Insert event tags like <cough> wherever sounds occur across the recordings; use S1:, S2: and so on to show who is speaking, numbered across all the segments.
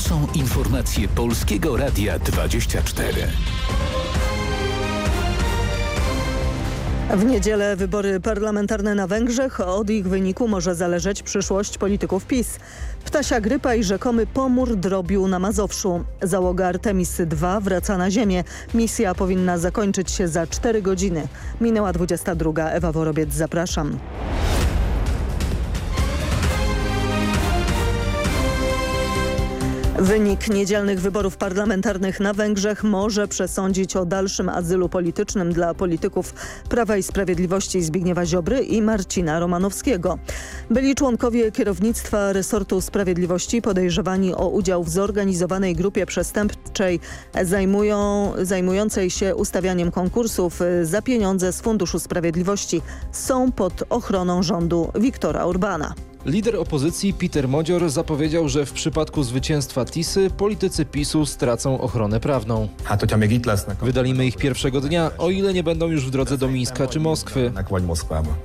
S1: są informacje Polskiego Radia 24.
S2: W niedzielę wybory parlamentarne na Węgrzech. Od ich wyniku może zależeć przyszłość polityków PiS. Ptasia grypa i rzekomy pomór drobiu na Mazowszu. Załoga Artemis II wraca na ziemię. Misja powinna zakończyć się za 4 godziny. Minęła 22. Ewa Worobiec, zapraszam. Wynik niedzielnych wyborów parlamentarnych na Węgrzech może przesądzić o dalszym azylu politycznym dla polityków Prawa i Sprawiedliwości Zbigniewa Ziobry i Marcina Romanowskiego. Byli członkowie kierownictwa resortu sprawiedliwości podejrzewani o udział w zorganizowanej grupie przestępczej zajmują, zajmującej się ustawianiem konkursów za pieniądze z Funduszu Sprawiedliwości są pod ochroną rządu Wiktora Urbana.
S3: Lider opozycji Peter Modzior zapowiedział, że w przypadku zwycięstwa Tisy politycy PiSu stracą ochronę prawną. Wydalimy ich pierwszego dnia, o ile nie będą już w drodze do Mińska czy Moskwy.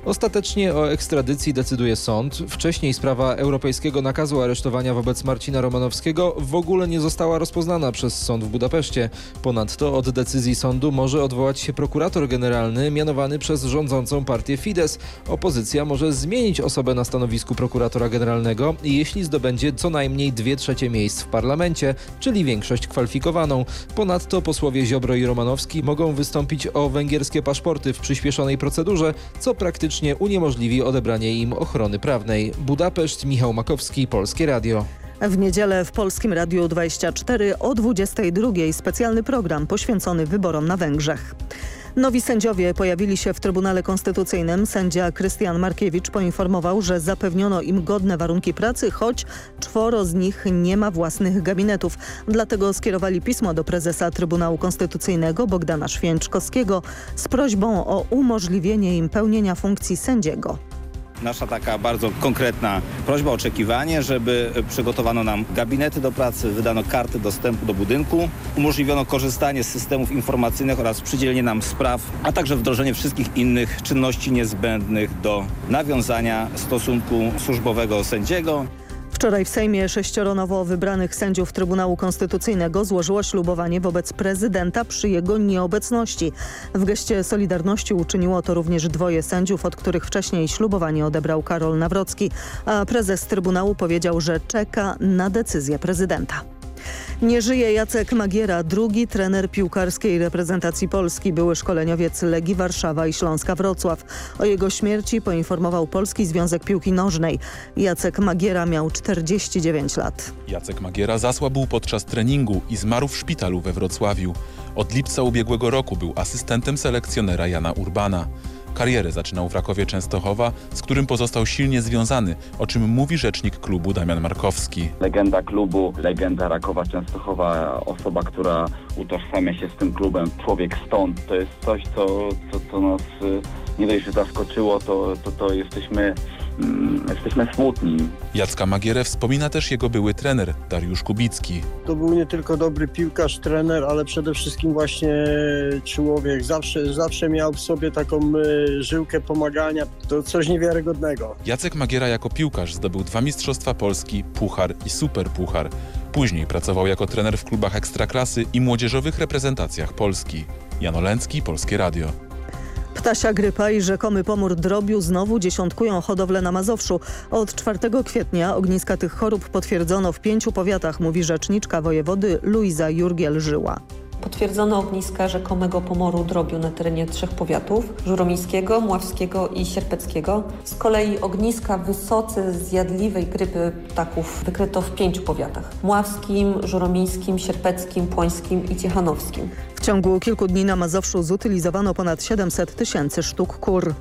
S3: Ostatecznie o ekstradycji decyduje sąd. Wcześniej sprawa europejskiego nakazu aresztowania wobec Marcina Romanowskiego w ogóle nie została rozpoznana przez sąd w Budapeszcie. Ponadto od decyzji sądu może odwołać się prokurator generalny mianowany przez rządzącą partię Fidesz. Opozycja może zmienić osobę na stanowisku prokuratora prokuratora generalnego, jeśli zdobędzie co najmniej dwie trzecie miejsc w parlamencie, czyli większość kwalifikowaną. Ponadto posłowie Ziobro i Romanowski mogą wystąpić o węgierskie paszporty w przyspieszonej procedurze, co praktycznie uniemożliwi odebranie im ochrony prawnej. Budapeszt, Michał Makowski, Polskie Radio.
S2: W niedzielę w Polskim Radiu 24 o 22 specjalny program poświęcony wyborom na Węgrzech. Nowi sędziowie pojawili się w Trybunale Konstytucyjnym. Sędzia Krystian Markiewicz poinformował, że zapewniono im godne warunki pracy, choć czworo z nich nie ma własnych gabinetów. Dlatego skierowali pismo do prezesa Trybunału Konstytucyjnego Bogdana Święczkowskiego z prośbą o umożliwienie im pełnienia funkcji sędziego.
S4: Nasza taka bardzo konkretna prośba, oczekiwanie, żeby przygotowano nam gabinety do pracy, wydano karty dostępu do budynku, umożliwiono korzystanie z systemów informacyjnych oraz przydzielenie nam spraw, a także wdrożenie wszystkich innych czynności niezbędnych do nawiązania stosunku służbowego sędziego.
S2: Wczoraj w Sejmie sześcioro nowo wybranych sędziów Trybunału Konstytucyjnego złożyło ślubowanie wobec prezydenta przy jego nieobecności. W geście Solidarności uczyniło to również dwoje sędziów, od których wcześniej ślubowanie odebrał Karol Nawrocki, a prezes Trybunału powiedział, że czeka na decyzję prezydenta. Nie żyje Jacek Magiera, drugi trener piłkarskiej reprezentacji Polski, były szkoleniowiec Legii Warszawa i Śląska Wrocław. O jego śmierci poinformował Polski Związek Piłki Nożnej. Jacek Magiera miał 49 lat.
S5: Jacek Magiera zasłabł podczas treningu i zmarł w szpitalu we Wrocławiu. Od lipca ubiegłego roku był asystentem selekcjonera Jana Urbana. Karierę zaczynał w Rakowie Częstochowa, z którym pozostał silnie związany, o czym mówi rzecznik klubu Damian Markowski.
S6: Legenda klubu, legenda Rakowa Częstochowa, osoba, która utożsamia się z tym klubem, człowiek stąd. To jest coś, co, co, co nas y, nie dość, że zaskoczyło, to, to, to jesteśmy jesteśmy smutni.
S5: Jacka Magierę wspomina też jego były trener Dariusz Kubicki.
S7: To był nie tylko dobry piłkarz, trener, ale przede wszystkim właśnie człowiek. Zawsze, zawsze miał w sobie taką y, żyłkę pomagania. To coś niewiarygodnego.
S5: Jacek Magiera jako piłkarz zdobył dwa Mistrzostwa Polski, Puchar i Super Puchar. Później pracował jako trener w klubach ekstraklasy i młodzieżowych reprezentacjach Polski. Jan Olęcki, Polskie Radio.
S2: Ptasia grypa i rzekomy pomór drobiu znowu dziesiątkują hodowlę na Mazowszu. Od 4 kwietnia ogniska tych chorób potwierdzono w pięciu powiatach, mówi rzeczniczka wojewody Luiza Jurgiel-Żyła.
S8: Potwierdzono ogniska rzekomego pomoru drobiu na terenie trzech powiatów żuromińskiego, mławskiego i sierpeckiego. Z kolei ogniska wysoce zjadliwej grypy ptaków wykryto w pięciu powiatach. Mławskim, żuromińskim, sierpeckim, płońskim i ciechanowskim.
S2: W ciągu kilku dni na Mazowszu zutylizowano ponad 700 tysięcy sztuk kur.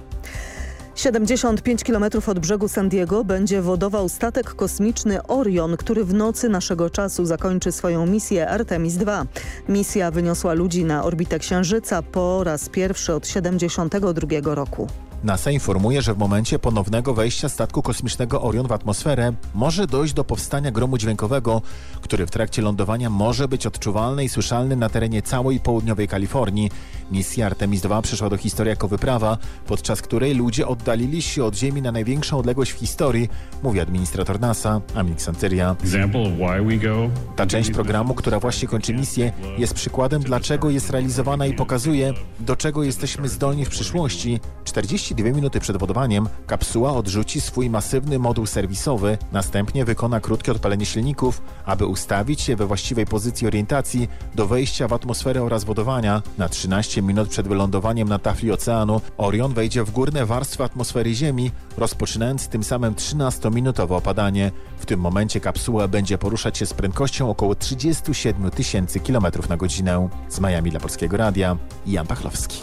S2: 75 km od brzegu San Diego będzie wodował statek kosmiczny Orion, który w nocy naszego czasu zakończy swoją misję Artemis II. Misja wyniosła ludzi na orbitę Księżyca po raz pierwszy od 72 roku.
S9: NASA informuje, że w momencie ponownego wejścia statku kosmicznego Orion w atmosferę może dojść do powstania gromu dźwiękowego, który w trakcie lądowania może być odczuwalny i słyszalny na terenie całej południowej Kalifornii. Misja Artemis II przeszła do historii jako wyprawa, podczas której ludzie oddalili się od Ziemi na największą odległość w historii, mówi administrator NASA, Amit Santeria. Ta część programu, która właśnie kończy misję, jest przykładem, dlaczego jest realizowana i pokazuje, do czego jesteśmy zdolni w przyszłości. 42 minuty przed wodowaniem kapsuła odrzuci swój masywny moduł serwisowy, następnie wykona krótkie odpalenie silników, aby ustawić się we właściwej pozycji orientacji do wejścia w atmosferę oraz wodowania. Na 13 minut przed wylądowaniem na tafli oceanu Orion wejdzie w górne warstwy atmosfery Ziemi, rozpoczynając tym samym 13-minutowe opadanie. W tym momencie kapsuła będzie poruszać się z prędkością około 37 tysięcy km na godzinę. Z Miami dla Polskiego Radia, Jan Pachlowski.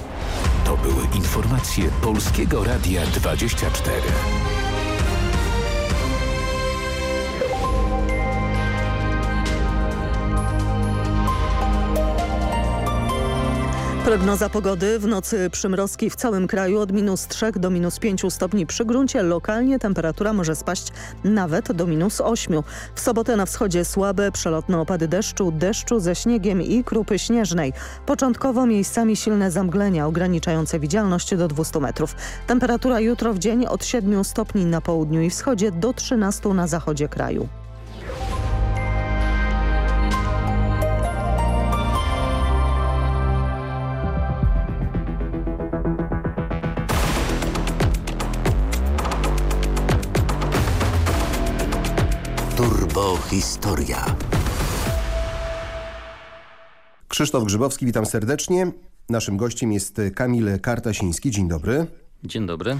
S1: To były informacje Polskiego Radia 24.
S2: Prognoza pogody w nocy przymrozki w całym kraju od minus 3 do minus 5 stopni przy gruncie. Lokalnie temperatura może spaść nawet do minus 8. W sobotę na wschodzie słabe przelotne opady deszczu, deszczu ze śniegiem i krupy śnieżnej. Początkowo miejscami silne zamglenia ograniczające widzialność do 200 metrów. Temperatura jutro w dzień od 7 stopni na południu i wschodzie do 13 na zachodzie kraju.
S1: Historia.
S10: Krzysztof Grzybowski, witam serdecznie. Naszym gościem jest Kamil Kartasiński. Dzień dobry.
S11: Dzień dobry.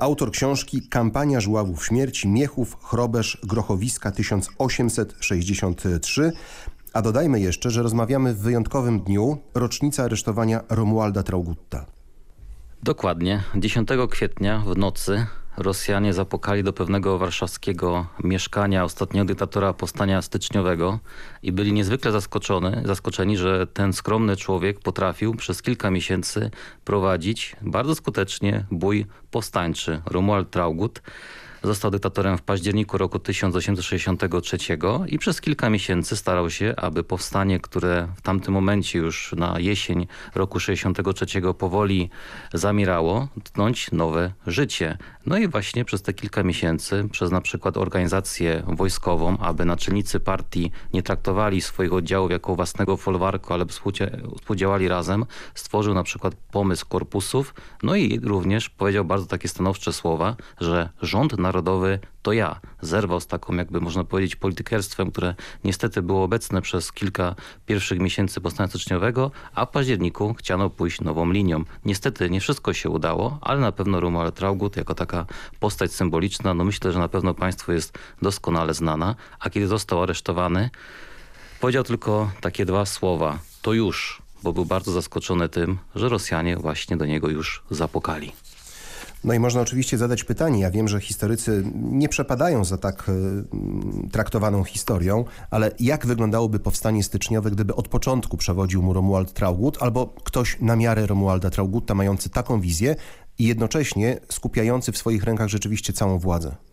S10: Autor książki Kampania Żuławów Śmierci, Miechów, Chrobesz, Grochowiska 1863. A dodajmy jeszcze, że rozmawiamy w wyjątkowym dniu, rocznica aresztowania Romualda Traugutta.
S11: Dokładnie. 10 kwietnia w nocy Rosjanie zapukali do pewnego warszawskiego mieszkania ostatniego dyktatora powstania styczniowego i byli niezwykle zaskoczony, zaskoczeni, że ten skromny człowiek potrafił przez kilka miesięcy prowadzić bardzo skutecznie bój powstańczy. Romuald Traugut Został dyktatorem w październiku roku 1863 i przez kilka miesięcy starał się, aby powstanie, które w tamtym momencie już na jesień roku 63 powoli zamierało, tknąć nowe życie. No i właśnie przez te kilka miesięcy, przez na przykład organizację wojskową, aby naczelnicy partii nie traktowali swoich oddziałów jako własnego folwarku, ale współdziałali razem, stworzył na przykład pomysł korpusów, no i również powiedział bardzo takie stanowcze słowa, że rząd na narodowy to ja. Zerwał z taką, jakby można powiedzieć, politykerstwem, które niestety było obecne przez kilka pierwszych miesięcy powstania styczniowego, a w październiku chciano pójść nową linią. Niestety nie wszystko się udało, ale na pewno Romuald Traugut jako taka postać symboliczna, no myślę, że na pewno Państwu jest doskonale znana, a kiedy został aresztowany, powiedział tylko takie dwa słowa. To już, bo był bardzo zaskoczony tym, że Rosjanie właśnie do niego już zapukali.
S10: No i można oczywiście zadać pytanie. Ja wiem, że historycy nie przepadają za tak y, traktowaną historią, ale jak wyglądałoby powstanie styczniowe, gdyby od początku przewodził mu Romuald Traugott albo ktoś na miarę Romualda Traugutta mający taką wizję i jednocześnie skupiający w swoich rękach rzeczywiście całą władzę?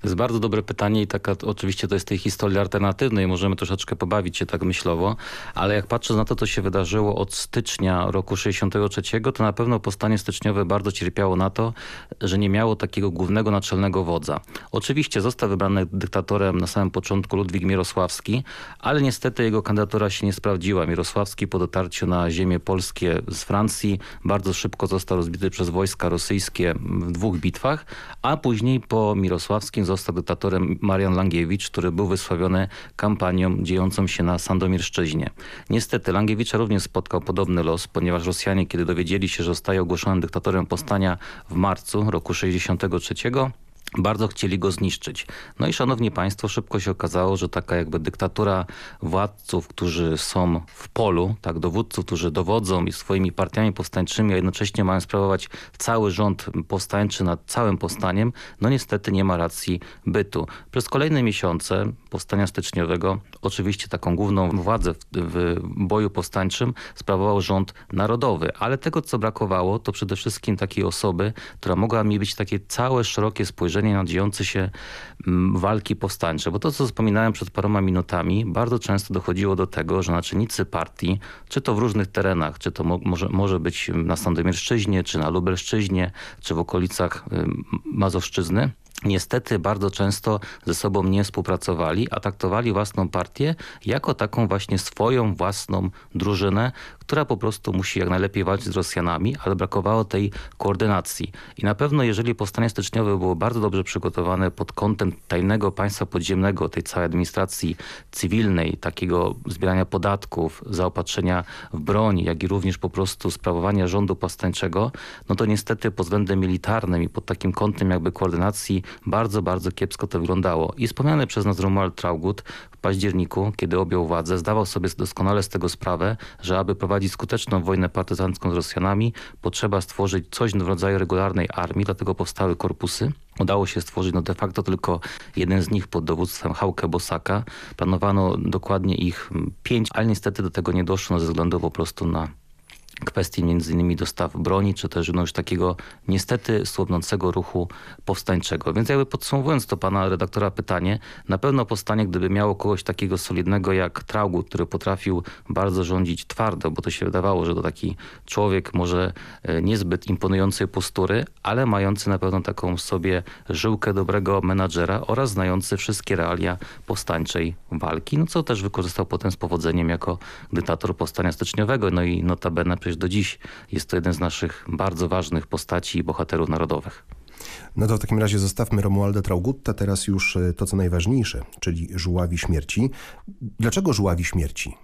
S11: To jest bardzo dobre pytanie i taka oczywiście to jest tej historii alternatywnej. Możemy troszeczkę pobawić się tak myślowo, ale jak patrzę na to, co się wydarzyło od stycznia roku 63, to na pewno powstanie styczniowe bardzo cierpiało na to, że nie miało takiego głównego naczelnego wodza. Oczywiście został wybrany dyktatorem na samym początku Ludwik Mirosławski, ale niestety jego kandydatura się nie sprawdziła. Mirosławski po dotarciu na ziemię polskie z Francji bardzo szybko został rozbity przez wojska rosyjskie w dwóch bitwach, a później po Mirosławskim został dyktatorem Marian Langiewicz, który był wysławiony kampanią dziejącą się na Sandomierszczyźnie. Niestety Langiewicza również spotkał podobny los, ponieważ Rosjanie, kiedy dowiedzieli się, że zostaje ogłoszony dyktatorem powstania w marcu roku 63, bardzo chcieli go zniszczyć. No i szanowni państwo, szybko się okazało, że taka jakby dyktatura władców, którzy są w polu, tak, dowódców, którzy dowodzą i swoimi partiami powstańczymi, a jednocześnie mają sprawować cały rząd powstańczy nad całym powstaniem, no niestety nie ma racji bytu. Przez kolejne miesiące powstania styczniowego, oczywiście taką główną władzę w, w boju powstańczym sprawował rząd narodowy, ale tego co brakowało to przede wszystkim takiej osoby, która mogła mi być takie całe szerokie spojrzenie na dziejące się mm, walki powstańcze, bo to co wspominałem przed paroma minutami, bardzo często dochodziło do tego, że naczelnicy partii, czy to w różnych terenach, czy to mo może, może być na Sandomierszczyźnie, czy na Lubelszczyźnie, czy w okolicach Mazowszczyzny, niestety bardzo często ze sobą nie współpracowali, a traktowali własną partię jako taką właśnie swoją własną drużynę, która po prostu musi jak najlepiej walczyć z Rosjanami, ale brakowało tej koordynacji. I na pewno jeżeli powstanie styczniowe było bardzo dobrze przygotowane pod kątem tajnego państwa podziemnego, tej całej administracji cywilnej, takiego zbierania podatków, zaopatrzenia w broń, jak i również po prostu sprawowania rządu powstańczego, no to niestety pod względem militarnym i pod takim kątem jakby koordynacji bardzo, bardzo kiepsko to wyglądało. I wspomniany przez nas Romuald Traugut w październiku, kiedy objął władzę, zdawał sobie doskonale z tego sprawę, że aby prowadzić skuteczną wojnę partyzancką z Rosjanami, potrzeba stworzyć coś w rodzaju regularnej armii, dlatego powstały korpusy. Udało się stworzyć no de facto tylko jeden z nich pod dowództwem Hauke Bosaka. Planowano dokładnie ich pięć, ale niestety do tego nie doszło no ze względu po prostu na kwestii między innymi dostaw broni, czy też no już takiego niestety słabnącego ruchu powstańczego. Więc jakby podsumowując to pana redaktora pytanie, na pewno powstanie, gdyby miało kogoś takiego solidnego jak Traugut, który potrafił bardzo rządzić twardo, bo to się wydawało, że to taki człowiek może e, niezbyt imponującej postury, ale mający na pewno taką w sobie żyłkę dobrego menadżera oraz znający wszystkie realia powstańczej walki, no co też wykorzystał potem z powodzeniem jako dyktator powstania styczniowego, no i notabene przecież do dziś jest to jeden z naszych bardzo ważnych postaci i bohaterów narodowych.
S10: No to w takim razie zostawmy Romualda Traugutta, teraz już e, to co najważniejsze, czyli żuławi śmierci. Dlaczego żuławi śmierci?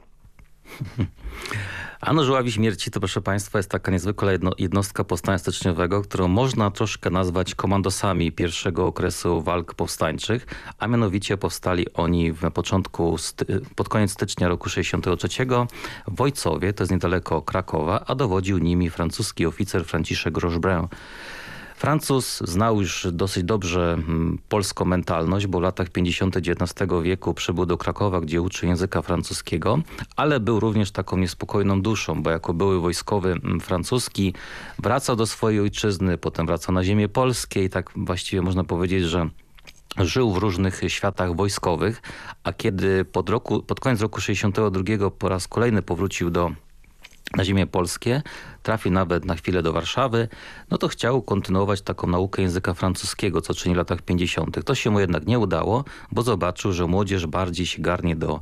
S10: <laughs>
S11: Ano Żuławi Śmierci to proszę Państwa jest taka niezwykła jedno, jednostka powstania styczniowego, którą można troszkę nazwać komandosami pierwszego okresu walk powstańczych, a mianowicie powstali oni na początku, pod koniec stycznia roku 63 w Wojcowie, to jest niedaleko Krakowa, a dowodził nimi francuski oficer Franciszek Rochebrun. Francuz znał już dosyć dobrze mm, polską mentalność, bo w latach 50. XIX wieku przybył do Krakowa, gdzie uczy języka francuskiego, ale był również taką niespokojną duszą, bo jako były wojskowy mm, francuski wracał do swojej ojczyzny, potem wracał na ziemię polskie i tak właściwie można powiedzieć, że żył w różnych światach wojskowych, a kiedy pod, roku, pod koniec roku 62 po raz kolejny powrócił do na ziemię polskie, trafił nawet na chwilę do Warszawy, no to chciał kontynuować taką naukę języka francuskiego, co czyni w latach 50. To się mu jednak nie udało, bo zobaczył, że młodzież bardziej się garnie do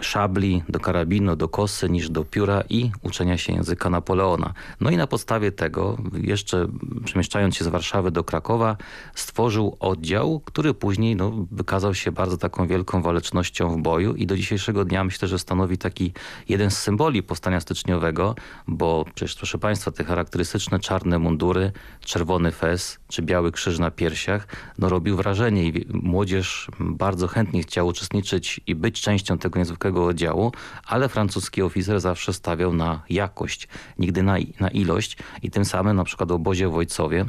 S11: szabli, do karabinu, do kosy niż do pióra i uczenia się języka Napoleona. No i na podstawie tego, jeszcze przemieszczając się z Warszawy do Krakowa, stworzył oddział, który później no, wykazał się bardzo taką wielką walecznością w boju i do dzisiejszego dnia myślę, że stanowi taki jeden z symboli powstania styczniowego, bo przecież proszę Państwa te charakterystyczne czarne mundury, czerwony fez czy biały krzyż na piersiach, no robił wrażenie i młodzież bardzo chętnie chciała uczestniczyć i być częścią częścią tego niezwykłego oddziału, ale francuski oficer zawsze stawiał na jakość, nigdy na, na ilość i tym samym na przykład w obozie w Wojcowie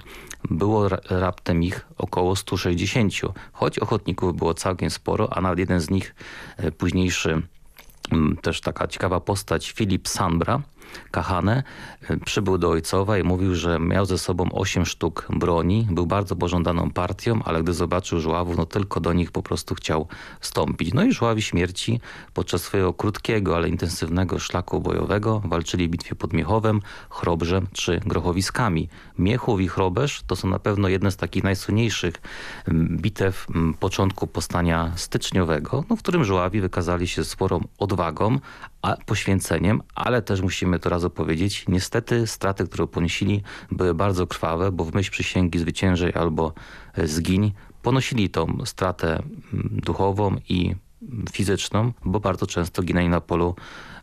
S11: było raptem ich około 160, choć ochotników było całkiem sporo, a nawet jeden z nich, e, późniejszy też taka ciekawa postać, Filip Sambra, Kahane przybył do Ojcowa i mówił, że miał ze sobą 8 sztuk broni, był bardzo pożądaną partią, ale gdy zobaczył żuławów, no tylko do nich po prostu chciał wstąpić. No i żuławi śmierci podczas swojego krótkiego, ale intensywnego szlaku bojowego walczyli w bitwie pod Miechowem, Chrobrzem czy Grochowiskami. Miechów i Chroberz to są na pewno jedne z takich najsłynniejszych bitew początku powstania styczniowego, no, w którym żuławi wykazali się sporą odwagą, a poświęceniem, ale też musimy to razu powiedzieć, niestety straty, które ponosili były bardzo krwawe, bo w myśl przysięgi zwyciężej albo e, zgiń ponosili tą stratę mm, duchową i fizyczną, bo bardzo często ginęli na polu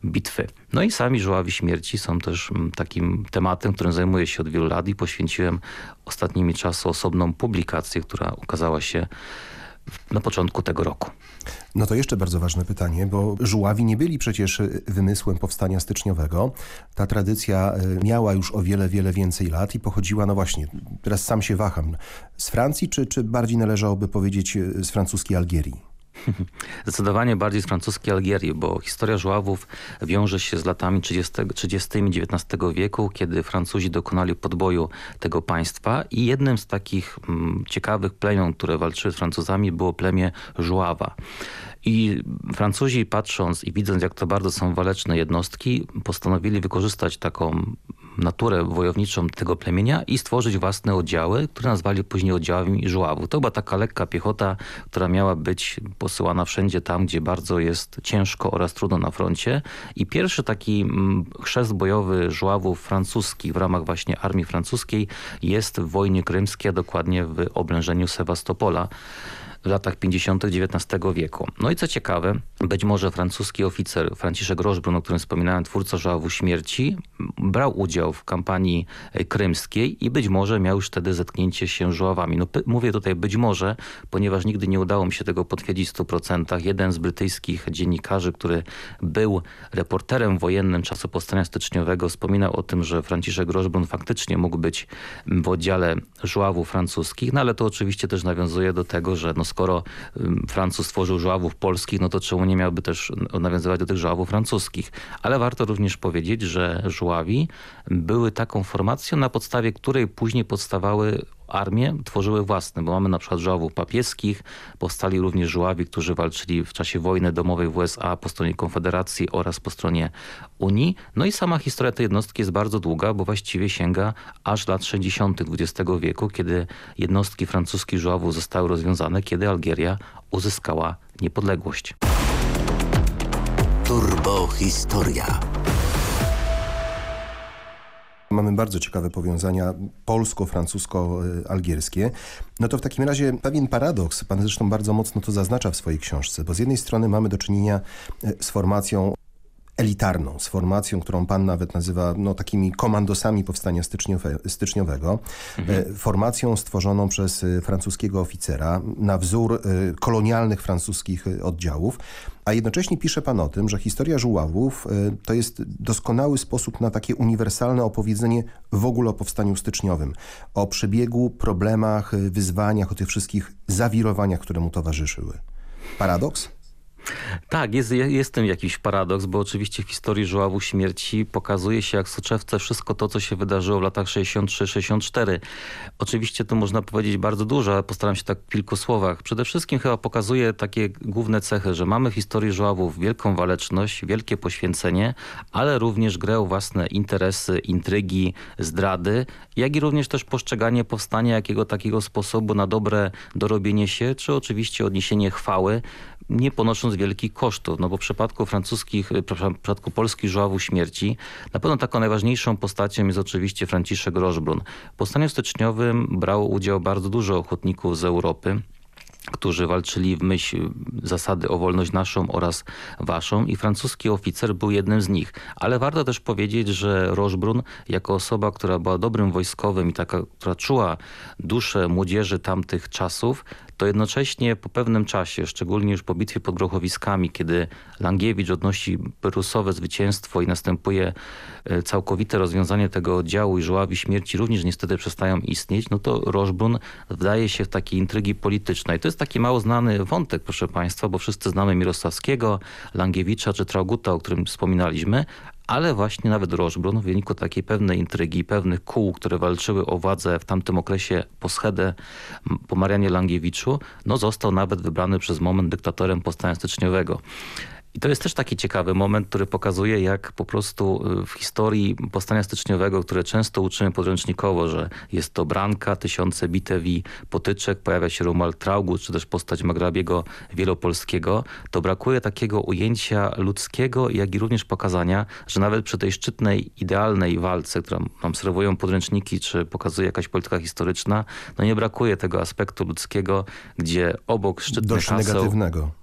S11: bitwy. No i sami żuławi śmierci są też mm, takim tematem, którym zajmuję się od wielu lat i poświęciłem ostatnimi czasy osobną publikację, która ukazała się na początku tego roku.
S10: No to jeszcze bardzo ważne pytanie, bo żuławi nie byli przecież wymysłem powstania styczniowego. Ta tradycja y, miała już o wiele, wiele więcej lat i pochodziła, no właśnie, teraz sam się waham, z Francji, czy, czy bardziej należałoby powiedzieć y, z francuskiej Algierii? <laughs>
S11: Zdecydowanie bardziej z francuskiej Algierii, bo historia żuławów wiąże się z latami 30, 30 XIX wieku, kiedy Francuzi dokonali podboju tego państwa i jednym z takich mm, ciekawych plemion, które walczyły z Francuzami było plemię żuława. I Francuzi patrząc i widząc jak to bardzo są waleczne jednostki, postanowili wykorzystać taką naturę wojowniczą tego plemienia i stworzyć własne oddziały, które nazwali później oddziałami żuławów. To była taka lekka piechota, która miała być posyłana wszędzie tam, gdzie bardzo jest ciężko oraz trudno na froncie. I pierwszy taki mm, chrzest bojowy żuławów francuskich w ramach właśnie armii francuskiej jest w wojnie krymskiej, a dokładnie w oblężeniu Sewastopola w latach 50. XIX wieku. No i co ciekawe, być może francuski oficer Franciszek Rożbrun, o którym wspominałem, twórca żałowu śmierci, brał udział w kampanii e, krymskiej i być może miał już wtedy zetknięcie się z żoławami. No, mówię tutaj być może, ponieważ nigdy nie udało mi się tego potwierdzić w 100%. Jeden z brytyjskich dziennikarzy, który był reporterem wojennym czasu powstania styczniowego, wspominał o tym, że Franciszek Rożbrun faktycznie mógł być w oddziale żuławów francuskich, no ale to oczywiście też nawiązuje do tego, że no, skoro Francuz stworzył żuławów polskich, no to czemu nie miałby też nawiązywać do tych żuławów francuskich? Ale warto również powiedzieć, że żuławi były taką formacją, na podstawie której później powstawały armie tworzyły własne, bo mamy na przykład żoławów papieskich, powstali również żuławi, którzy walczyli w czasie wojny domowej w USA po stronie Konfederacji oraz po stronie Unii. No i sama historia tej jednostki jest bardzo długa, bo właściwie sięga aż lat 60. XX wieku, kiedy jednostki francuskich żuławów zostały rozwiązane, kiedy Algieria uzyskała niepodległość.
S10: Turbo Historia. Mamy bardzo ciekawe powiązania polsko-francusko-algierskie. No to w takim razie pewien paradoks, pan zresztą bardzo mocno to zaznacza w swojej książce, bo z jednej strony mamy do czynienia e, z formacją elitarną, z formacją, którą pan nawet nazywa no, takimi komandosami powstania styczniowe, styczniowego, mhm. formacją stworzoną przez e, francuskiego oficera na wzór kolonialnych francuskich oddziałów, a jednocześnie pisze pan o tym, że historia żuławów to jest doskonały sposób na takie uniwersalne opowiedzenie w ogóle o powstaniu styczniowym, o przebiegu, problemach, wyzwaniach, o tych wszystkich zawirowaniach, które mu towarzyszyły. Paradoks?
S11: Tak, jest, jest tym jakiś paradoks, bo oczywiście w historii żuławu śmierci pokazuje się jak soczewce wszystko to, co się wydarzyło w latach 63-64. Oczywiście tu można powiedzieć bardzo dużo, ale postaram się tak w kilku słowach. Przede wszystkim chyba pokazuje takie główne cechy, że mamy w historii żuławów wielką waleczność, wielkie poświęcenie, ale również grę o własne interesy, intrygi, zdrady, jak i również też postrzeganie powstania jakiego takiego sposobu na dobre dorobienie się, czy oczywiście odniesienie chwały, nie ponosząc wielkich kosztów. No bo w przypadku francuskich, e, w przypadku polskich żuławów śmierci na pewno taką najważniejszą postacią jest oczywiście Franciszek Rożbrun. W powstaniu styczniowym brało udział bardzo dużo ochotników z Europy którzy walczyli w myśl zasady o wolność naszą oraz waszą i francuski oficer był jednym z nich. Ale warto też powiedzieć, że Rożbrun jako osoba, która była dobrym wojskowym i taka, która czuła duszę młodzieży tamtych czasów, to jednocześnie po pewnym czasie, szczególnie już po bitwie pod Grochowiskami, kiedy Langiewicz odnosi prusowe zwycięstwo i następuje e, całkowite rozwiązanie tego oddziału i żuławi śmierci również niestety przestają istnieć, no to Rożbrun wdaje się w takie intrygi polityczne. I to jest taki mało znany wątek, proszę Państwa, bo wszyscy znamy Mirosławskiego, Langiewicza czy Trauguta, o którym wspominaliśmy, ale właśnie nawet Rożbrun w wyniku takiej pewnej intrygi, pewnych kół, które walczyły o władzę w tamtym okresie po schedę po Marianie Langiewiczu, no został nawet wybrany przez moment dyktatorem powstania styczniowego. I to jest też taki ciekawy moment, który pokazuje, jak po prostu y, w historii powstania styczniowego, które często uczymy podręcznikowo, że jest to branka, tysiące bitew i potyczek, pojawia się Romuald Traugut, czy też postać Magrabiego Wielopolskiego, to brakuje takiego ujęcia ludzkiego, jak i również pokazania, że nawet przy tej szczytnej, idealnej walce, którą nam serwują podręczniki, czy pokazuje jakaś polityka historyczna, no nie brakuje tego aspektu ludzkiego, gdzie obok szczytnych
S10: Dość
S11: haseł...
S10: negatywnego.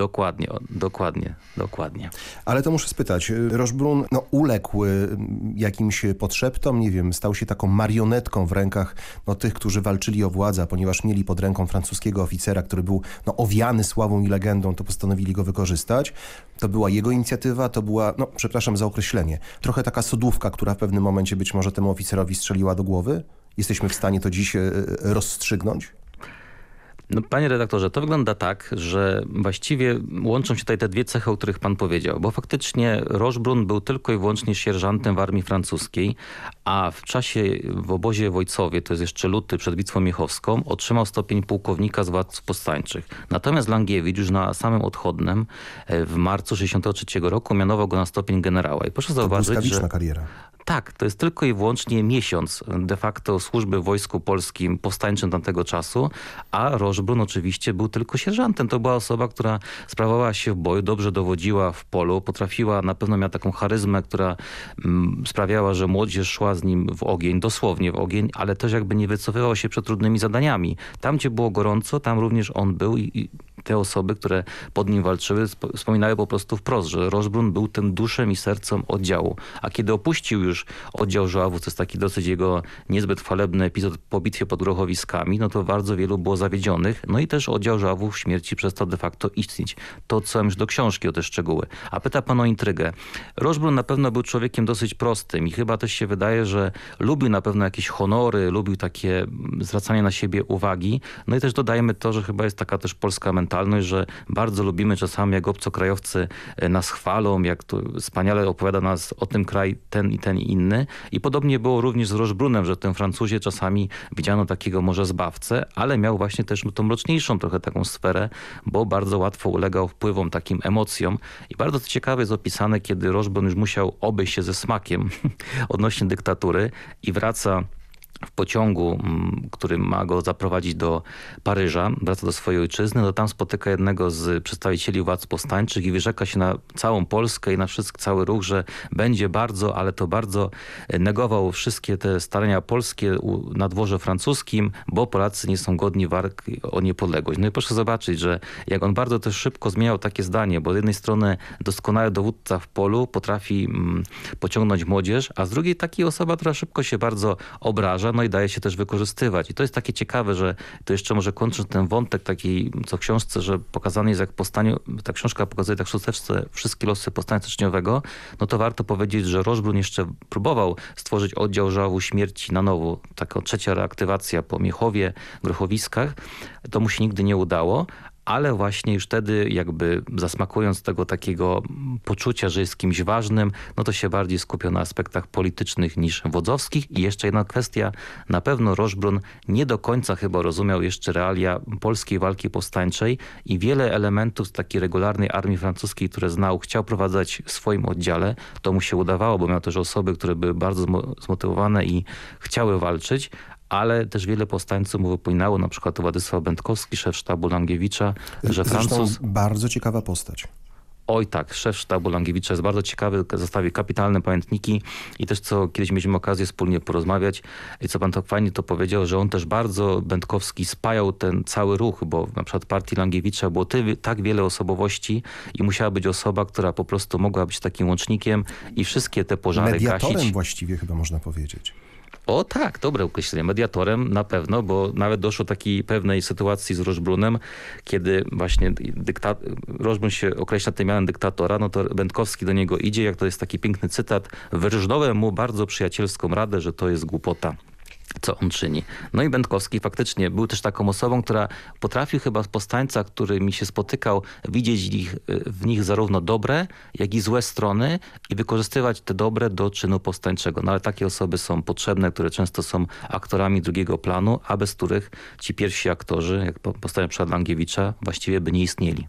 S11: Dokładnie, dokładnie, dokładnie.
S10: Ale to muszę spytać, Rożbrun no, uległ y, jakimś podszeptom, nie wiem, stał się taką marionetką w rękach no, tych, którzy walczyli o władzę, ponieważ mieli pod ręką francuskiego oficera, który był no, owiany sławą i legendą, to postanowili go wykorzystać. To była jego inicjatywa, to była, no przepraszam za określenie, trochę taka sodówka, która w pewnym momencie być może temu oficerowi strzeliła do głowy? Jesteśmy w stanie to dziś y, rozstrzygnąć?
S11: No, panie redaktorze, to wygląda tak, że właściwie łączą się tutaj te dwie cechy, o których pan powiedział, bo faktycznie Rochebrun był tylko i wyłącznie sierżantem w armii francuskiej, a w czasie w obozie Wojcowie, to jest jeszcze luty przed Bitwą Miechowską, otrzymał stopień pułkownika z władz powstańczych. Natomiast Langiewicz już na samym odchodnym e, w marcu 63 roku mianował go na stopień generała. I proszę zauważyć, że...
S10: kariera.
S11: Tak, to jest tylko i wyłącznie miesiąc de facto służby w Wojsku Polskim powstańczym tamtego czasu, a Rożbrun oczywiście był tylko sierżantem. To była osoba, która sprawowała się w boju, dobrze dowodziła w polu, potrafiła, na pewno miała taką charyzmę, która mm, sprawiała, że młodzież szła z nim w ogień, dosłownie w ogień, ale też jakby nie wycofywał się przed trudnymi zadaniami. Tam, gdzie było gorąco, tam również on był i te osoby, które pod nim walczyły, wspominały po prostu wprost, że Rożbrun był tym duszem i sercem oddziału. A kiedy opuścił już oddział Żuławów, to jest taki dosyć jego niezbyt chwalebny epizod po bitwie pod Grochowiskami, no to bardzo wielu było zawiedzionych. No i też oddział Żuławów śmierci przestał de facto istnieć. To co już do książki o te szczegóły. A pyta pan o intrygę. Rożbrun na pewno był człowiekiem dosyć prostym i chyba też się wydaje, że lubił na pewno jakieś honory, lubił takie zwracanie na siebie uwagi. No i też dodajmy to, że chyba jest taka też polska mentalność, mentalność, że bardzo lubimy czasami, jak obcokrajowcy e, nas chwalą, jak to wspaniale opowiada nas o tym kraj ten i ten i inny. I podobnie było również z Rożbrunem, że w tym Francuzie czasami widziano takiego może zbawcę, ale miał właśnie też tą mroczniejszą trochę taką sferę, bo bardzo łatwo ulegał wpływom, takim emocjom. I bardzo ciekawe jest opisane, kiedy Rożbrun już musiał obejść się ze smakiem <laughs> odnośnie dyktatury i wraca w pociągu, który ma go zaprowadzić do Paryża, wraca do swojej ojczyzny, to tam spotyka jednego z przedstawicieli władz powstańczych i wyrzeka się na całą Polskę i na wszystko, cały ruch, że będzie bardzo, ale to bardzo e, negował wszystkie te starania polskie na dworze francuskim, bo Polacy nie są godni walki o niepodległość. No i proszę zobaczyć, że jak on bardzo też szybko zmieniał takie zdanie, bo z jednej strony doskonały dowódca w polu potrafi pociągnąć młodzież, a z drugiej takiej osoba, która szybko się bardzo obraża, no i daje się też wykorzystywać. I to jest takie ciekawe, że to jeszcze może kończyć ten wątek taki, co w książce, że pokazany jest jak powstanie, ta książka pokazuje tak w szósteczce wszystkie losy powstania styczniowego, no to warto powiedzieć, że Rożbrun jeszcze próbował stworzyć oddział żałobu śmierci na nowo. Taka trzecia reaktywacja po Miechowie, Grochowiskach. To mu się nigdy nie udało, ale właśnie już wtedy jakby zasmakując tego takiego poczucia, że jest kimś ważnym, no to się bardziej skupiał na aspektach politycznych niż wodzowskich. I jeszcze jedna kwestia, na pewno Rożbrun nie do końca chyba rozumiał jeszcze realia polskiej walki powstańczej i wiele elementów z takiej regularnej armii francuskiej, które znał, chciał prowadzać w swoim oddziale. To mu się udawało, bo miał też osoby, które były bardzo zmotywowane i chciały walczyć, ale też wiele powstańców mu wypłynęło, na przykład Władysław Będkowski, szef sztabu Langiewicza, że
S10: Zresztą
S11: Francuz...
S10: bardzo ciekawa postać.
S11: Oj tak, szef sztabu Langiewicza jest bardzo ciekawy, zostawił kapitalne pamiętniki i też co kiedyś mieliśmy okazję wspólnie porozmawiać i co pan tak fajnie to powiedział, że on też bardzo Będkowski spajał ten cały ruch, bo na przykład partii Langiewicza było ty, tak wiele osobowości i musiała być osoba, która po prostu mogła być takim łącznikiem i wszystkie te pożary
S10: Mediatorem
S11: gasić.
S10: właściwie chyba można powiedzieć.
S11: O tak, dobre określenie. Mediatorem na pewno, bo nawet doszło takiej pewnej sytuacji z Rożbrunem, kiedy właśnie dykta... Rożbrun się określa tym mianem dyktatora, no to Będkowski do niego idzie, jak to jest taki piękny cytat, wyrżnąłem mu bardzo przyjacielską radę, że to jest głupota co on czyni. No i Będkowski faktycznie był też taką osobą, która potrafił chyba powstańca, który mi się spotykał, widzieć ich, w nich zarówno dobre, jak i złe strony i wykorzystywać te dobre do czynu powstańczego. No ale takie osoby są potrzebne, które często są aktorami drugiego planu, a bez których ci pierwsi aktorzy, jak powstają przykład Langiewicza, właściwie by nie istnieli.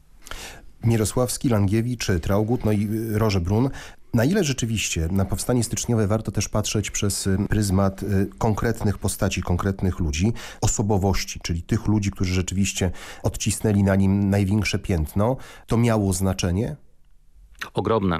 S10: Mirosławski, Langiewicz, Traugut, no i Roże Brun na ile rzeczywiście na powstanie styczniowe warto też patrzeć przez y, pryzmat y, konkretnych postaci, konkretnych ludzi, osobowości, czyli tych ludzi, którzy rzeczywiście odcisnęli na nim największe piętno, to miało znaczenie?
S11: Ogromne.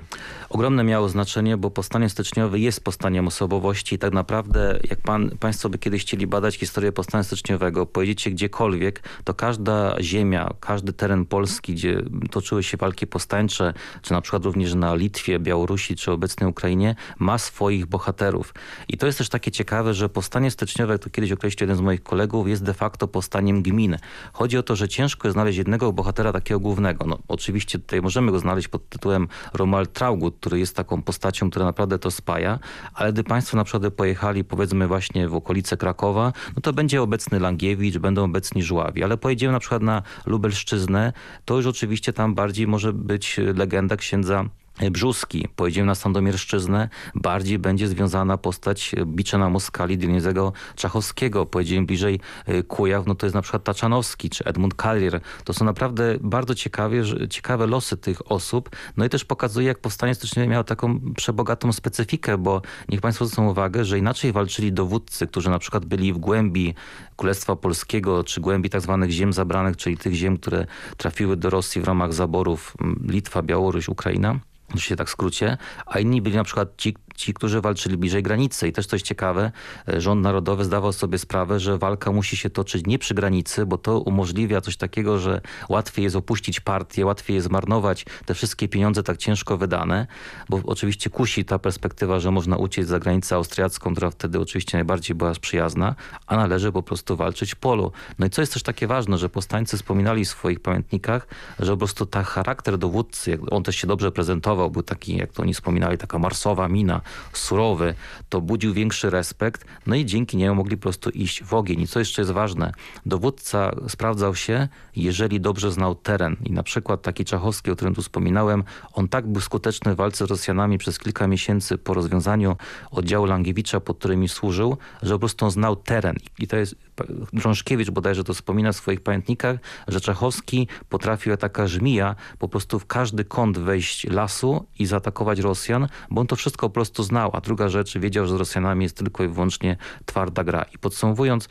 S11: Ogromne miało znaczenie, bo powstanie styczniowe jest powstaniem osobowości i tak naprawdę jak pan, państwo by kiedyś chcieli badać historię powstania styczniowego, pojedziecie gdziekolwiek, to każda ziemia, każdy teren Polski, gdzie toczyły się walki powstańcze, czy na przykład również na Litwie, Białorusi, czy obecnej Ukrainie, ma swoich bohaterów. I to jest też takie ciekawe, że powstanie styczniowe, jak to kiedyś określił jeden z moich kolegów, jest de facto powstaniem gminy. Chodzi o to, że ciężko jest znaleźć jednego bohatera takiego głównego. No, oczywiście tutaj możemy go znaleźć pod tytułem Romuald Traugut, który jest taką postacią, która naprawdę to spaja, ale gdy państwo na przykład pojechali powiedzmy właśnie w okolice Krakowa, no to będzie obecny Langiewicz, będą obecni Żuławi, ale pojedziemy na przykład na Lubelszczyznę, to już oczywiście tam bardziej może być legenda księdza Brzuski, pojedziemy na Sandomierszczyznę, bardziej będzie związana postać Biczena Moskali Dionizego Czachowskiego. Pojedziemy bliżej y, Kujaw, no to jest na przykład Taczanowski czy Edmund Kallier. To są naprawdę bardzo ciekawie, ciekawe losy tych osób. No i też pokazuje, jak powstanie styczniowe miało taką przebogatą specyfikę, bo niech Państwo zwrócą uwagę, że inaczej walczyli dowódcy, którzy na przykład byli w głębi Królestwa Polskiego, czy głębi tak zwanych ziem zabranych, czyli tych ziem, które trafiły do Rosji w ramach zaborów Litwa, Białoruś, Ukraina się tak skrócie, a inni byli na przykład ci, ci, którzy walczyli bliżej granicy. I też coś ciekawe, e, rząd narodowy zdawał sobie sprawę, że walka musi się toczyć nie przy granicy, bo to umożliwia coś takiego, że łatwiej jest opuścić partię, łatwiej jest zmarnować te wszystkie pieniądze tak ciężko wydane, bo oczywiście kusi ta perspektywa, że można uciec za granicę austriacką, która wtedy oczywiście najbardziej była przyjazna, a należy po prostu walczyć w polu. No i co jest też takie ważne, że powstańcy wspominali w swoich pamiętnikach, że po prostu ta charakter dowódcy, on też się dobrze prezentował, był taki, jak to oni wspominali, taka marsowa mina, surowy, to budził większy respekt, no i dzięki niemu mogli po prostu iść w ogień. I co jeszcze jest ważne, dowódca sprawdzał się, jeżeli dobrze znał teren. I na przykład taki Czachowski, o którym tu wspominałem, on tak był skuteczny w walce z Rosjanami przez kilka miesięcy po rozwiązaniu oddziału Langiewicza, pod którymi służył, że po prostu on znał teren. I to jest Drążkiewicz bodajże to wspomina w swoich pamiętnikach, że Czachowski potrafił taka żmija po prostu w każdy kąt wejść lasu i zaatakować Rosjan, bo on to wszystko po prostu znał. A druga rzecz, wiedział, że z Rosjanami jest tylko i wyłącznie twarda gra. I podsumowując,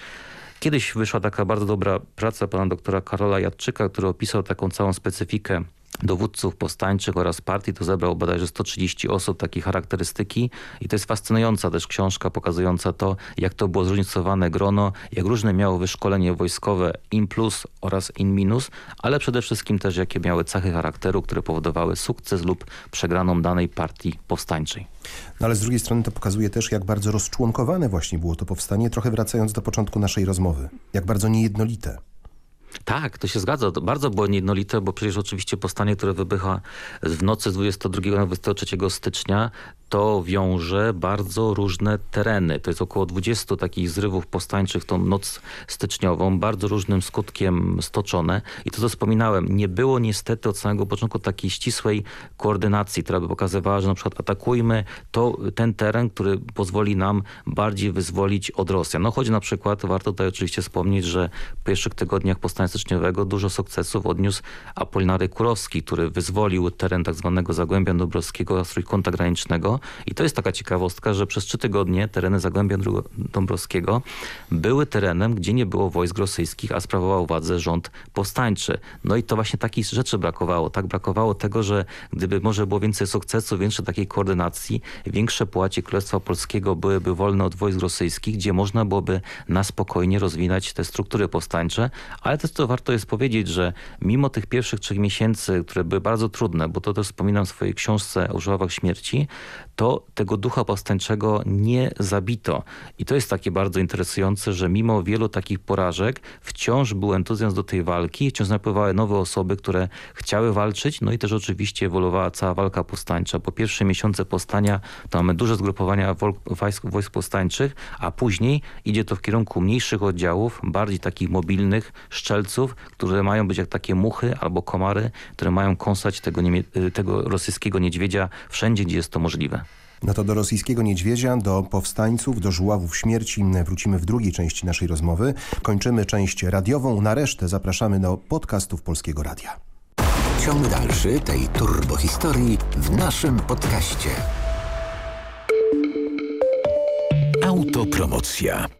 S11: Kiedyś wyszła taka bardzo dobra praca pana doktora Karola Jadczyka, który opisał taką całą specyfikę dowódców powstańczych oraz partii, to zebrał bodajże 130 osób, takie charakterystyki i to jest fascynująca też książka pokazująca to, jak to było zróżnicowane grono, jak różne miało wyszkolenie wojskowe in plus oraz in minus, ale przede wszystkim też jakie miały cechy charakteru, które powodowały sukces lub przegraną danej partii powstańczej.
S10: No ale z drugiej strony to pokazuje też, jak bardzo rozczłonkowane właśnie było to powstanie, trochę wracając do początku naszej rozmowy. Jak bardzo niejednolite.
S11: Tak, to się zgadza. To bardzo było niejednolite, bo przecież oczywiście powstanie, które wybycha w nocy z 22 na 23 stycznia, to wiąże bardzo różne tereny. To jest około 20 takich zrywów powstańczych tą noc styczniową, bardzo różnym skutkiem stoczone. I to, co wspominałem, nie było niestety od samego początku takiej ścisłej koordynacji, która by pokazywała, że na przykład atakujmy to, ten teren, który pozwoli nam bardziej wyzwolić od Rosjan. No choć na przykład, warto tutaj oczywiście wspomnieć, że w pierwszych tygodniach powstania styczniowego dużo sukcesów odniósł Apolinary Kurowski, który wyzwolił teren tak zwanego Zagłębia Dąbrowskiego, trójkąta granicznego i to jest taka ciekawostka, że przez trzy tygodnie tereny Zagłębia Dąbrowskiego były terenem, gdzie nie było wojsk rosyjskich, a sprawował władzę rząd powstańczy. No i to właśnie takich rzeczy brakowało. Tak brakowało tego, że gdyby może było więcej sukcesu, więcej takiej koordynacji, większe płacie Królestwa Polskiego byłyby wolne od wojsk rosyjskich, gdzie można byłoby na spokojnie rozwinąć te struktury powstańcze. Ale też to warto jest powiedzieć, że mimo tych pierwszych trzech miesięcy, które były bardzo trudne, bo to też wspominam w swojej książce o żuławach śmierci, to tego ducha powstańczego nie zabito. I to jest takie bardzo interesujące, że mimo wielu takich porażek wciąż był entuzjazm do tej walki, wciąż napływały nowe osoby, które chciały walczyć, no i też oczywiście ewoluowała cała walka powstańcza. Po pierwsze miesiące powstania to mamy duże zgrupowania wojsk, wojsk powstańczych, a później idzie to w kierunku mniejszych oddziałów, bardziej takich mobilnych szczelców, które mają być jak takie muchy albo komary, które mają kąsać tego, tego rosyjskiego niedźwiedzia wszędzie, gdzie jest to możliwe.
S10: No to do rosyjskiego niedźwiedzia, do powstańców, do żuławów śmierci wrócimy w drugiej części naszej rozmowy. Kończymy część radiową, na resztę zapraszamy do podcastów Polskiego Radia.
S1: Ciąg dalszy tej turbohistorii w naszym podcaście. Autopromocja.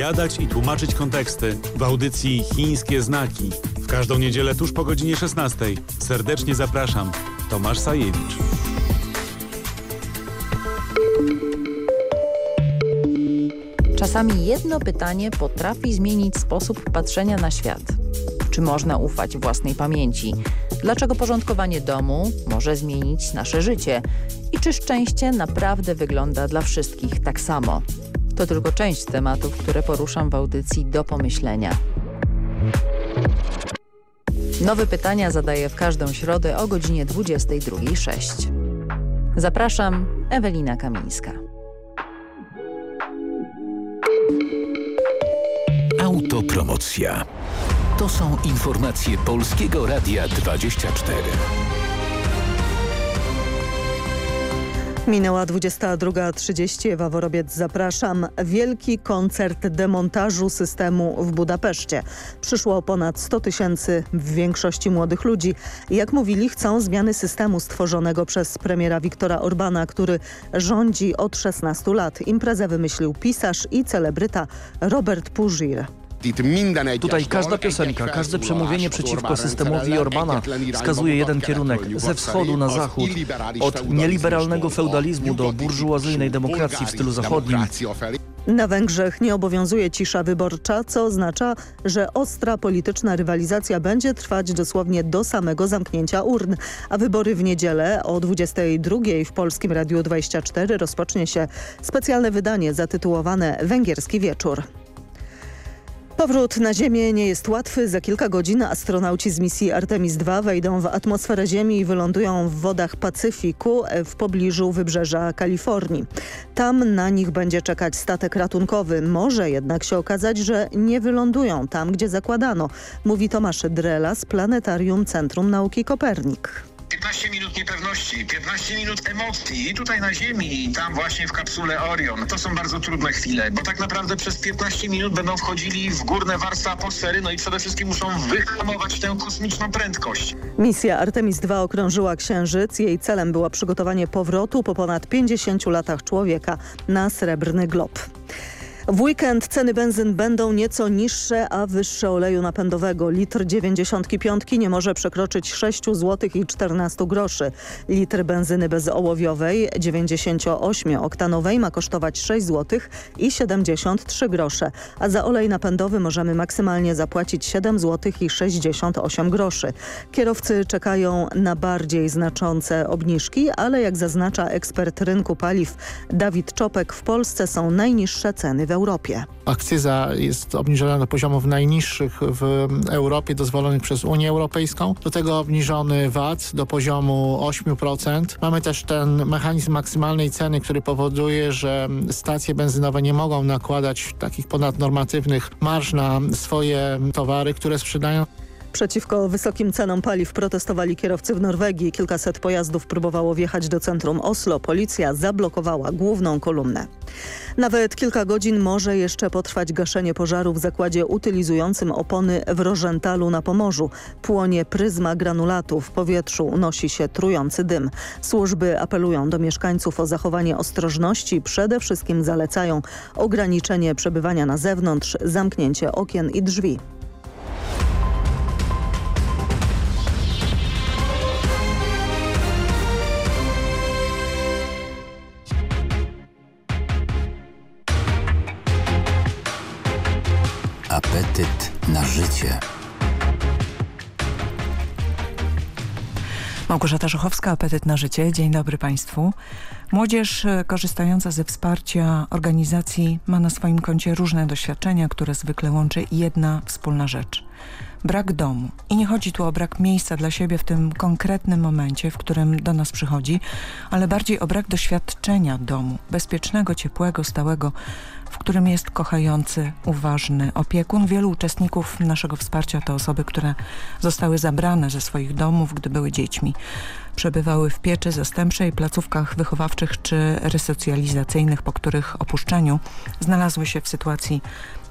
S12: opowiadać i tłumaczyć konteksty w audycji Chińskie Znaki każdą niedzielę tuż po godzinie 16. Serdecznie zapraszam. Tomasz Sajewicz.
S13: Czasami jedno pytanie potrafi zmienić sposób patrzenia na świat. Czy można ufać własnej pamięci? Dlaczego porządkowanie domu może zmienić nasze życie? I czy szczęście naprawdę wygląda dla wszystkich tak samo? To tylko część tematów, które poruszam w audycji do pomyślenia. Nowe pytania zadaję w każdą środę o godzinie 22.06. Zapraszam, Ewelina Kamińska.
S1: Autopromocja. To są informacje Polskiego Radia 24.
S2: Minęła 22.30. Ewa Worobiec, zapraszam. Wielki koncert demontażu systemu w Budapeszcie. Przyszło ponad 100 tysięcy, w większości młodych ludzi. Jak mówili, chcą zmiany systemu stworzonego przez premiera Viktora Orbana, który rządzi od 16 lat. Imprezę wymyślił pisarz i celebryta Robert Puzir.
S14: Tutaj każda piosenka, każde przemówienie przeciwko systemowi Orbana wskazuje jeden kierunek, ze wschodu na zachód, od nieliberalnego feudalizmu do burżuazyjnej demokracji w stylu zachodnim.
S2: Na Węgrzech nie obowiązuje cisza wyborcza, co oznacza, że ostra polityczna rywalizacja będzie trwać dosłownie do samego zamknięcia urn. A wybory w niedzielę o 22 w Polskim Radiu 24 rozpocznie się specjalne wydanie zatytułowane Węgierski Wieczór. Powrót na Ziemię nie jest łatwy. Za kilka godzin astronauci z misji Artemis II wejdą w atmosferę Ziemi i wylądują w wodach Pacyfiku w pobliżu wybrzeża Kalifornii. Tam na nich będzie czekać statek ratunkowy. Może jednak się okazać, że nie wylądują tam, gdzie zakładano, mówi Tomasz Drela z Planetarium Centrum Nauki Kopernik.
S15: 15 minut niepewności, 15 minut emocji i tutaj na Ziemi, i tam właśnie w kapsule Orion. To są bardzo trudne chwile, bo tak naprawdę przez 15 minut będą wchodzili w górne warstwy atmosfery, no i przede wszystkim muszą wyhamować tę kosmiczną prędkość.
S2: Misja Artemis II okrążyła Księżyc. Jej celem było przygotowanie powrotu po ponad 50 latach człowieka na Srebrny Glob. W weekend ceny benzyn będą nieco niższe, a wyższe oleju napędowego. Litr 95 nie może przekroczyć 6 zł i 14 groszy. Litr benzyny bezołowiowej 98-oktanowej ma kosztować 6 zł i 73 grosze, a za olej napędowy możemy maksymalnie zapłacić 7 zł i 68 groszy. Kierowcy czekają na bardziej znaczące obniżki, ale jak zaznacza ekspert rynku paliw Dawid Czopek, w Polsce są najniższe ceny w Europie.
S16: Akcyza jest obniżona do poziomów najniższych w Europie dozwolonych przez Unię Europejską. Do tego obniżony VAT do poziomu 8%. Mamy też ten mechanizm maksymalnej ceny, który powoduje, że stacje benzynowe nie mogą nakładać takich ponadnormatywnych marsz na swoje towary, które sprzedają.
S2: Przeciwko wysokim cenom paliw protestowali kierowcy w Norwegii. Kilkaset pojazdów próbowało wjechać do centrum Oslo. Policja zablokowała główną kolumnę. Nawet kilka godzin może jeszcze potrwać gaszenie pożaru w zakładzie utylizującym opony w Rożentalu na Pomorzu. Płonie pryzma granulatu. W powietrzu unosi się trujący dym. Służby apelują do mieszkańców o zachowanie ostrożności. Przede wszystkim zalecają ograniczenie przebywania na zewnątrz, zamknięcie okien i drzwi.
S1: Apetyt na życie.
S17: Małgorzata Żochowska, Apetyt na życie. Dzień dobry Państwu. Młodzież e, korzystająca ze wsparcia organizacji ma na swoim koncie różne doświadczenia, które zwykle łączy jedna wspólna rzecz. Brak domu. I nie chodzi tu o brak miejsca dla siebie w tym konkretnym momencie, w którym do nas przychodzi, ale bardziej o brak doświadczenia domu, bezpiecznego, ciepłego, stałego, w którym jest kochający, uważny opiekun. Wielu uczestników naszego wsparcia to osoby, które zostały zabrane ze swoich domów, gdy były dziećmi. Przebywały w pieczy zastępczej, placówkach wychowawczych czy resocjalizacyjnych, po których opuszczeniu znalazły się w sytuacji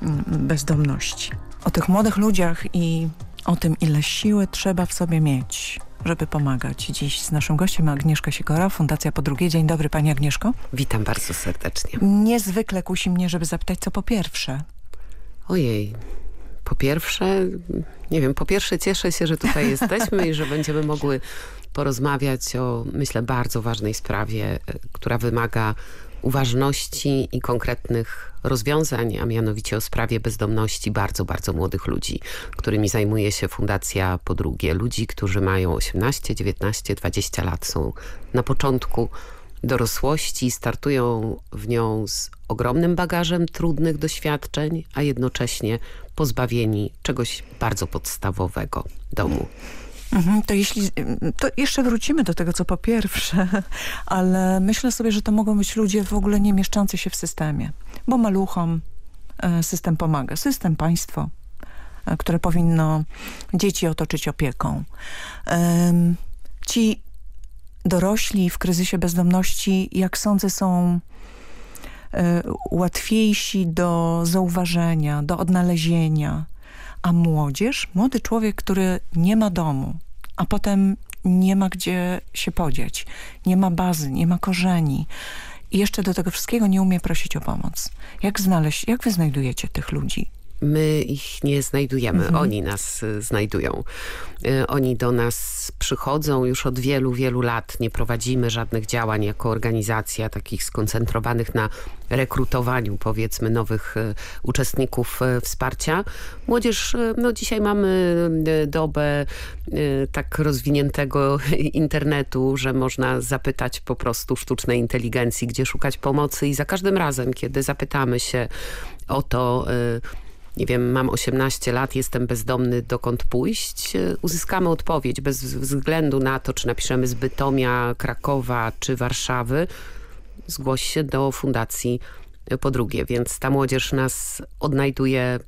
S17: mm, bezdomności. O tych młodych ludziach i o tym, ile siły trzeba w sobie mieć, żeby pomagać. Dziś z naszym gościem Agnieszka Sikora, Fundacja Po Drugie. Dzień dobry Pani Agnieszko.
S18: Witam bardzo serdecznie.
S17: Niezwykle kusi mnie, żeby zapytać, co po pierwsze.
S18: Ojej, Po pierwsze, nie wiem, po pierwsze cieszę się, że tutaj <laughs> jesteśmy i że będziemy mogły porozmawiać o, myślę, bardzo ważnej sprawie, która wymaga uważności i konkretnych rozwiązań, a mianowicie o sprawie bezdomności bardzo, bardzo młodych ludzi, którymi zajmuje się Fundacja Po Drugie. Ludzi, którzy mają 18, 19, 20 lat, są na początku dorosłości, startują w nią z ogromnym bagażem trudnych doświadczeń, a jednocześnie pozbawieni czegoś bardzo podstawowego domu.
S17: Mhm, to jeśli, to jeszcze wrócimy do tego, co po pierwsze, <laughs> ale myślę sobie, że to mogą być ludzie w ogóle nie mieszczący się w systemie, bo maluchom e, system pomaga. System, państwo, e, które powinno dzieci otoczyć opieką. Ci dorośli w kryzysie bezdomności, jak sądzę, są e, łatwiejsi do zauważenia, do odnalezienia, a młodzież, młody człowiek, który nie ma domu, a potem nie ma gdzie się podzieć, nie ma bazy, nie ma korzeni i jeszcze do tego wszystkiego nie umie prosić o pomoc. Jak znaleźć, jak wy znajdujecie tych ludzi?
S18: My ich nie znajdujemy, mhm. oni nas y, znajdują. Y, oni do nas przychodzą już od wielu, wielu lat. Nie prowadzimy żadnych działań jako organizacja takich skoncentrowanych na rekrutowaniu powiedzmy nowych y, uczestników wsparcia. Młodzież, no dzisiaj mamy dobę tak rozwiniętego <laughs> internetu, że można zapytać po prostu sztucznej inteligencji, gdzie szukać pomocy i za każdym razem, kiedy zapytamy się o to, nie wiem, mam 18 lat, jestem bezdomny, dokąd pójść, uzyskamy odpowiedź bez względu na to, czy napiszemy z Bytomia, Krakowa czy Warszawy. Zgłoś się do fundacji po drugie, więc ta młodzież nas odnajduje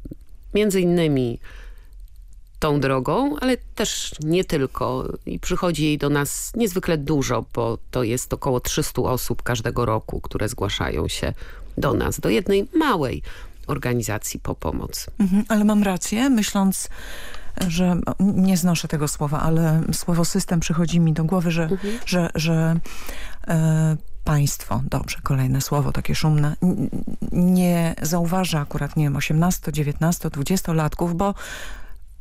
S18: między innymi tą drogą, ale też nie tylko. I przychodzi jej do nas niezwykle dużo, bo to jest około 300 osób każdego roku, które zgłaszają się do nas, do jednej małej organizacji po pomoc.
S17: Mhm, ale mam rację, myśląc że nie znoszę tego słowa, ale słowo system przychodzi mi do głowy, że, mhm. że, że e, państwo, dobrze, kolejne słowo takie szumne, nie zauważa akurat, nie wiem, 18, 19, 20 latków, bo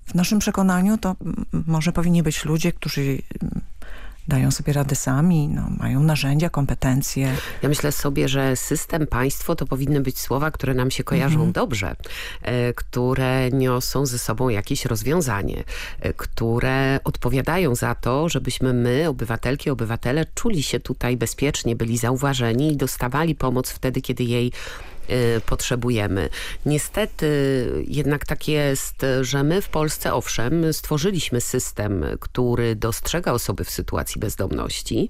S17: w naszym przekonaniu to może powinni być ludzie, którzy dają sobie radę sami, no, mają narzędzia, kompetencje.
S18: Ja myślę sobie, że system, państwo to powinny być słowa, które nam się kojarzą mhm. dobrze, e, które niosą ze sobą jakieś rozwiązanie, e, które odpowiadają za to, żebyśmy my, obywatelki, obywatele, czuli się tutaj bezpiecznie, byli zauważeni i dostawali pomoc wtedy, kiedy jej potrzebujemy. Niestety jednak tak jest, że my w Polsce owszem stworzyliśmy system, który dostrzega osoby w sytuacji bezdomności,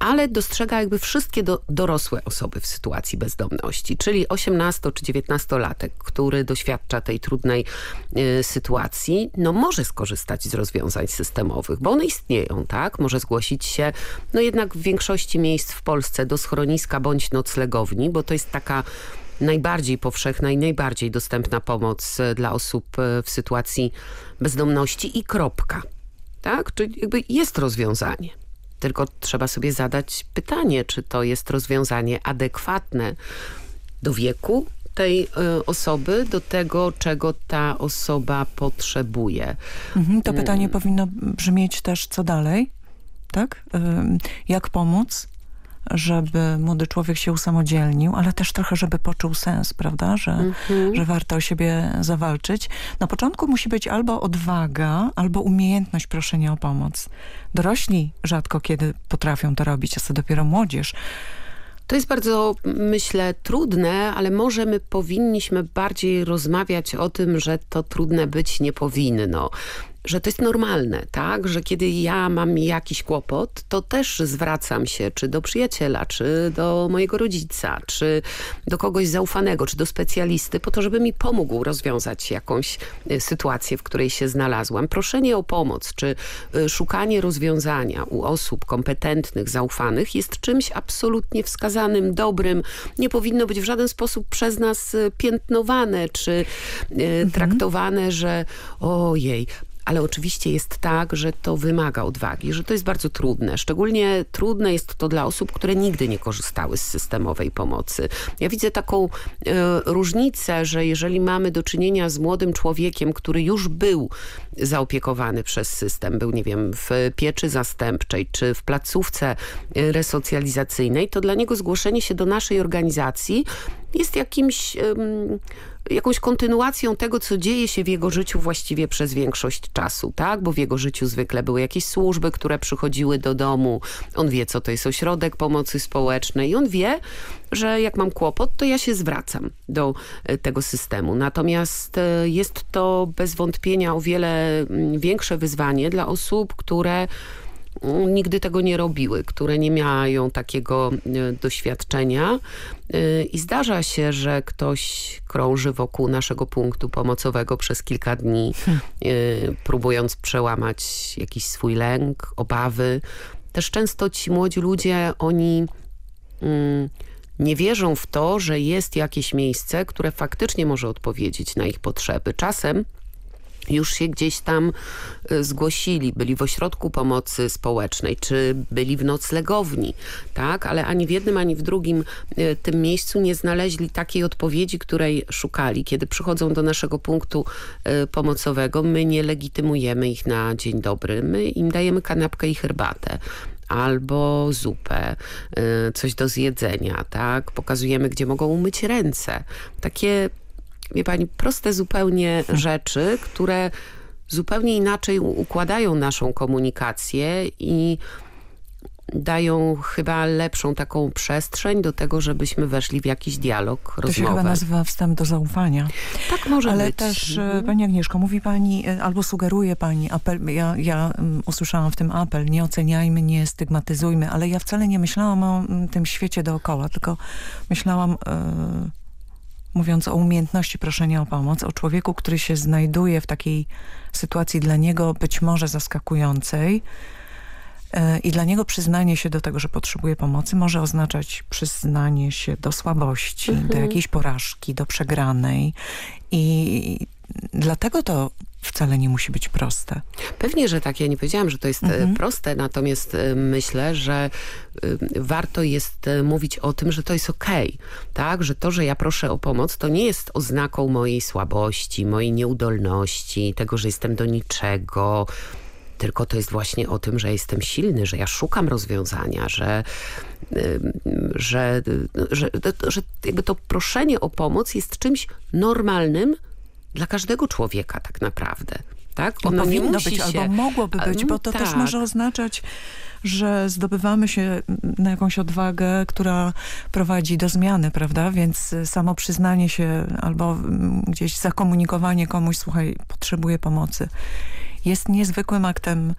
S18: ale dostrzega jakby wszystkie do, dorosłe osoby w sytuacji bezdomności, czyli 18 czy 19-latek, który doświadcza tej trudnej y, sytuacji, no może skorzystać z rozwiązań systemowych, bo one istnieją, tak? Może zgłosić się, no jednak w większości miejsc w Polsce do schroniska bądź noclegowni, bo to jest taka najbardziej powszechna i najbardziej dostępna pomoc e, dla osób e, w sytuacji bezdomności i kropka. Tak? Czyli jakby jest rozwiązanie. Tylko trzeba sobie zadać pytanie, czy to jest rozwiązanie adekwatne do wieku tej y, osoby, do tego, czego ta osoba potrzebuje.
S17: Mhm, to pytanie hmm. powinno brzmieć też, co dalej? Tak? Jak pomóc? Żeby młody człowiek się usamodzielnił, ale też trochę, żeby poczuł sens, prawda, że, mhm. że warto o siebie zawalczyć. Na początku musi być albo odwaga, albo umiejętność proszenia o pomoc. Dorośli rzadko kiedy potrafią to robić, a co dopiero młodzież.
S18: To jest bardzo, myślę, trudne, ale może my powinniśmy bardziej rozmawiać o tym, że to trudne być nie powinno że to jest normalne, tak? Że kiedy ja mam jakiś kłopot, to też zwracam się czy do przyjaciela, czy do mojego rodzica, czy do kogoś zaufanego, czy do specjalisty, po to, żeby mi pomógł rozwiązać jakąś y, sytuację, w której się znalazłam. Proszenie o pomoc, czy y, szukanie rozwiązania u osób kompetentnych, zaufanych jest czymś absolutnie wskazanym, dobrym. Nie powinno być w żaden sposób przez nas y, piętnowane, czy mhm. traktowane, że ojej, ale oczywiście jest tak, że to wymaga odwagi, że to jest bardzo trudne. Szczególnie trudne jest to dla osób, które nigdy nie korzystały z systemowej pomocy. Ja widzę taką y, różnicę, że jeżeli mamy do czynienia z młodym człowiekiem, który już był zaopiekowany przez system, był, nie wiem, w pieczy zastępczej, czy w placówce e, resocjalizacyjnej, to dla niego zgłoszenie się do naszej organizacji jest jakimś jakąś kontynuacją tego, co dzieje się w jego życiu właściwie przez większość czasu, tak? Bo w jego życiu zwykle były jakieś służby, które przychodziły do domu. On wie, co to jest ośrodek pomocy społecznej i on wie, że jak mam kłopot, to ja się zwracam do e, tego systemu. Natomiast e, jest to bez wątpienia o wiele mm, większe wyzwanie dla osób, które nigdy tego nie robiły, które nie mają takiego e, doświadczenia e, i zdarza się, że ktoś krąży wokół naszego punktu pomocowego przez kilka dni, hmm. E, próbując przełamać jakiś swój lęk, obawy. Też często ci młodzi ludzie, oni mm, nie wierzą w to, że jest jakieś miejsce, które faktycznie może odpowiedzieć na ich potrzeby. Czasem już się gdzieś tam y, zgłosili, byli w ośrodku pomocy społecznej, czy byli w noclegowni, tak? Ale ani w jednym, ani w drugim y, tym miejscu nie znaleźli takiej odpowiedzi, której szukali. Kiedy przychodzą do naszego punktu y, pomocowego, my nie legitymujemy ich na dzień dobry. My im dajemy kanapkę i herbatę albo zupę, coś do zjedzenia, tak? Pokazujemy, gdzie mogą umyć ręce. Takie wie pani, proste zupełnie rzeczy, które zupełnie inaczej układają naszą komunikację i dają chyba lepszą taką przestrzeń do tego, żebyśmy weszli w jakiś dialog, rozmowę.
S17: To się chyba nazywa wstęp do zaufania.
S18: Tak może
S17: Ale
S18: być.
S17: też, e, mhm. Pani Agnieszko, mówi Pani, e, albo sugeruje Pani apel, ja, ja um, usłyszałam w tym apel, nie oceniajmy, nie stygmatyzujmy, ale ja wcale nie myślałam o um, tym świecie dookoła, tylko myślałam... Yy, mówiąc o umiejętności proszenia o pomoc, o człowieku, który się znajduje w takiej sytuacji dla niego być może zaskakującej e, i dla niego przyznanie się do tego, że potrzebuje pomocy może oznaczać przyznanie się do słabości, mhm. do jakiejś porażki, do przegranej i dlatego to wcale nie musi być proste.
S18: Pewnie, że tak. Ja nie powiedziałam, że to jest e, mhm. proste, natomiast e, myślę, że e, warto jest mówić o tym, że to jest okej. Okay, tak? Że to, że ja proszę o pomoc, to nie jest oznaką mojej słabości, mojej nieudolności, tego, że jestem do niczego, tylko to jest właśnie o tym, że jestem silny, że ja szukam rozwiązania, że, że, że, że jakby to proszenie o pomoc jest czymś normalnym, dla każdego człowieka tak naprawdę. Tak?
S17: Ono no powinno być, się... albo mogłoby być, bo to tak. też może oznaczać, że zdobywamy się na jakąś odwagę, która prowadzi do zmiany, prawda? Więc samo przyznanie się albo gdzieś zakomunikowanie komuś, słuchaj, potrzebuję pomocy, jest niezwykłym aktem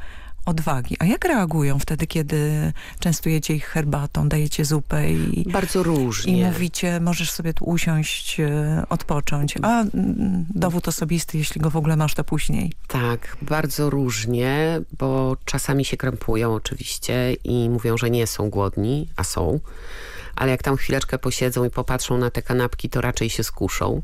S17: odwagi. A jak reagują wtedy, kiedy częstujecie ich herbatą, dajecie zupę i...
S18: Bardzo różnie.
S17: I mówicie, możesz sobie tu usiąść, e, odpocząć. A mm, dowód osobisty, jeśli go w ogóle masz, to później.
S18: Tak, bardzo różnie, bo czasami się krępują oczywiście i mówią, że nie są głodni, a są ale jak tam chwileczkę posiedzą i popatrzą na te kanapki, to raczej się skuszą,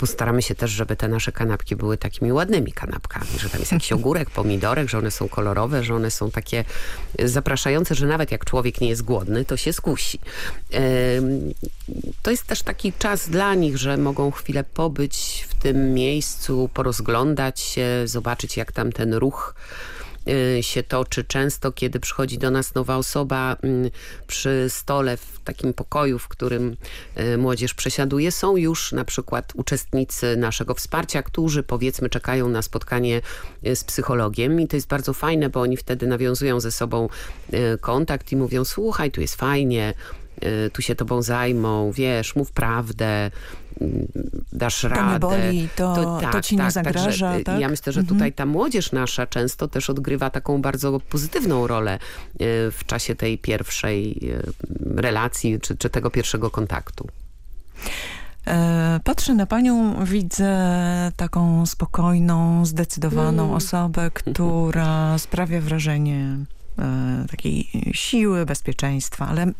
S18: bo staramy się też, żeby te nasze kanapki były takimi ładnymi kanapkami, że tam jest jakiś ogórek, pomidorek, że one są kolorowe, że one są takie zapraszające, że nawet jak człowiek nie jest głodny, to się skusi. To jest też taki czas dla nich, że mogą chwilę pobyć w tym miejscu, porozglądać się, zobaczyć jak tam ten ruch się toczy. Często, kiedy przychodzi do nas nowa osoba mm, przy stole w takim pokoju, w którym y, młodzież przesiaduje, są już na przykład uczestnicy naszego wsparcia, którzy powiedzmy czekają na spotkanie y, z psychologiem i to jest bardzo fajne, bo oni wtedy nawiązują ze sobą kontakt i mówią słuchaj, tu jest fajnie, tu się tobą zajmą, wiesz, mów prawdę, dasz
S17: to
S18: radę.
S17: To nie boli, to, to, tak, to ci tak, nie zagraża.
S18: Także,
S17: tak?
S18: Ja myślę, że mhm. tutaj ta młodzież nasza często też odgrywa taką bardzo pozytywną rolę e, w czasie tej pierwszej e, relacji, czy, czy tego pierwszego kontaktu.
S17: E, patrzę na panią, widzę taką spokojną, zdecydowaną mm. osobę, <laughs> która sprawia wrażenie takiej siły, bezpieczeństwa, ale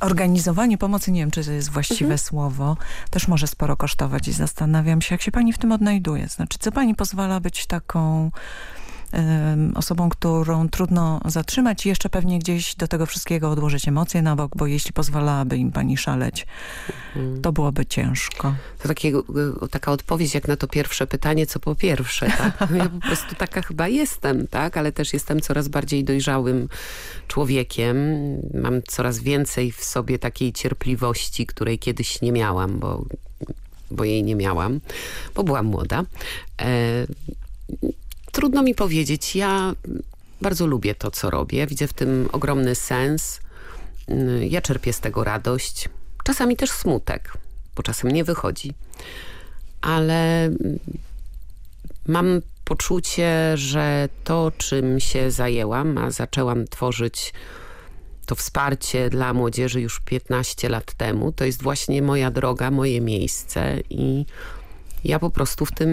S17: organizowanie pomocy, nie wiem, czy to jest właściwe mhm. słowo, też może sporo kosztować i zastanawiam się, jak się pani w tym odnajduje. Znaczy, co pani pozwala być taką osobą, którą trudno zatrzymać i jeszcze pewnie gdzieś do tego wszystkiego odłożyć emocje na bok, bo jeśli pozwalałaby im pani szaleć, mhm. to byłoby ciężko.
S18: To takiego, e, taka odpowiedź jak na to pierwsze pytanie, co po pierwsze. Tak? <laughs> Ja po prostu taka chyba jestem, tak? ale też jestem coraz bardziej dojrzałym człowiekiem. Mam coraz więcej w sobie takiej cierpliwości, której kiedyś nie miałam, bo bo jej nie miałam, bo byłam młoda. E, Trudno mi powiedzieć. Ja bardzo lubię to, co robię. Widzę w tym ogromny sens. Mm, ja czerpię z tego radość. Czasami też smutek, bo czasem nie wychodzi. Ale mm, mam poczucie, że to, czym się zajęłam, a zaczęłam tworzyć to wsparcie dla młodzieży już 15 lat temu, to jest właśnie moja droga, moje miejsce i ja po prostu w tym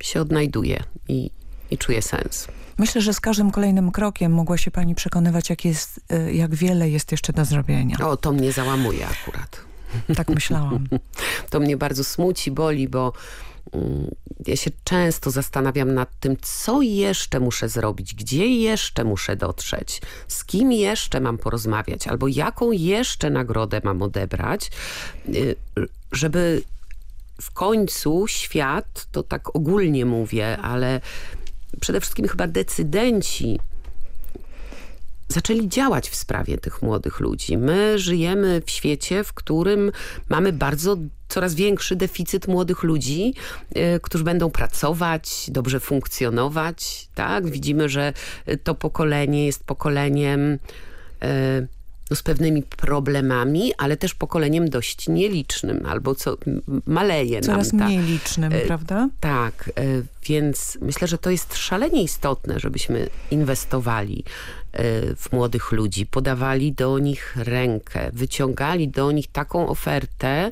S18: się odnajduję i, i czuję sens.
S17: Myślę, że z każdym kolejnym krokiem mogła się pani przekonywać, jak, jest, y, jak wiele jest jeszcze do zrobienia.
S18: O, to mnie załamuje akurat.
S17: Tak myślałam. <laughs>
S18: to mnie bardzo smuci, boli, bo mm, ja się często zastanawiam nad tym, co jeszcze muszę zrobić, gdzie jeszcze muszę dotrzeć, z kim jeszcze mam porozmawiać, albo jaką jeszcze nagrodę mam odebrać, y, żeby w końcu świat, to tak ogólnie mówię, ale przede wszystkim chyba decydenci zaczęli działać w sprawie tych młodych ludzi. My żyjemy w świecie, w którym mamy bardzo coraz większy deficyt młodych ludzi, y, którzy będą pracować, dobrze funkcjonować. Tak? Widzimy, że to pokolenie jest pokoleniem y, z pewnymi problemami, ale też pokoleniem dość nielicznym, albo co maleje
S17: Coraz
S18: nam.
S17: Coraz mniej licznym, e, prawda?
S18: Tak, e, więc myślę, że to jest szalenie istotne, żebyśmy inwestowali e, w młodych ludzi, podawali do nich rękę, wyciągali do nich taką ofertę,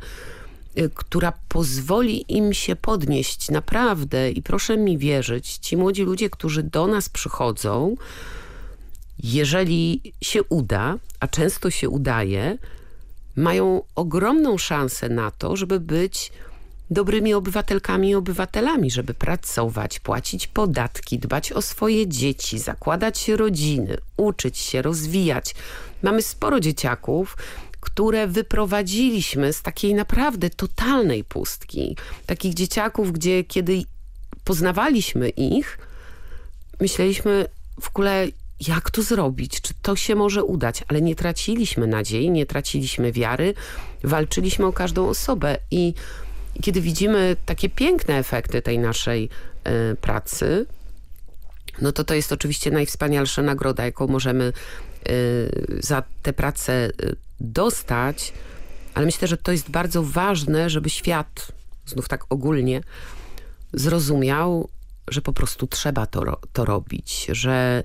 S18: e, która pozwoli im się podnieść naprawdę i proszę mi wierzyć, ci młodzi ludzie, którzy do nas przychodzą, jeżeli się uda, a często się udaje, mają ogromną szansę na to, żeby być dobrymi obywatelkami i obywatelami, żeby pracować, płacić podatki, dbać o swoje dzieci, zakładać rodziny, uczyć się, rozwijać. Mamy sporo dzieciaków, które wyprowadziliśmy z takiej naprawdę totalnej pustki. Takich dzieciaków, gdzie kiedy poznawaliśmy ich, myśleliśmy w ogóle jak to zrobić, czy to się może udać, ale nie traciliśmy nadziei, nie traciliśmy wiary, walczyliśmy o każdą osobę. I kiedy widzimy takie piękne efekty tej naszej y, pracy, no to to jest oczywiście najwspanialsza nagroda, jaką możemy y, za tę pracę y, dostać, ale myślę, że to jest bardzo ważne, żeby świat, znów tak ogólnie, zrozumiał, że po prostu trzeba to, to robić, że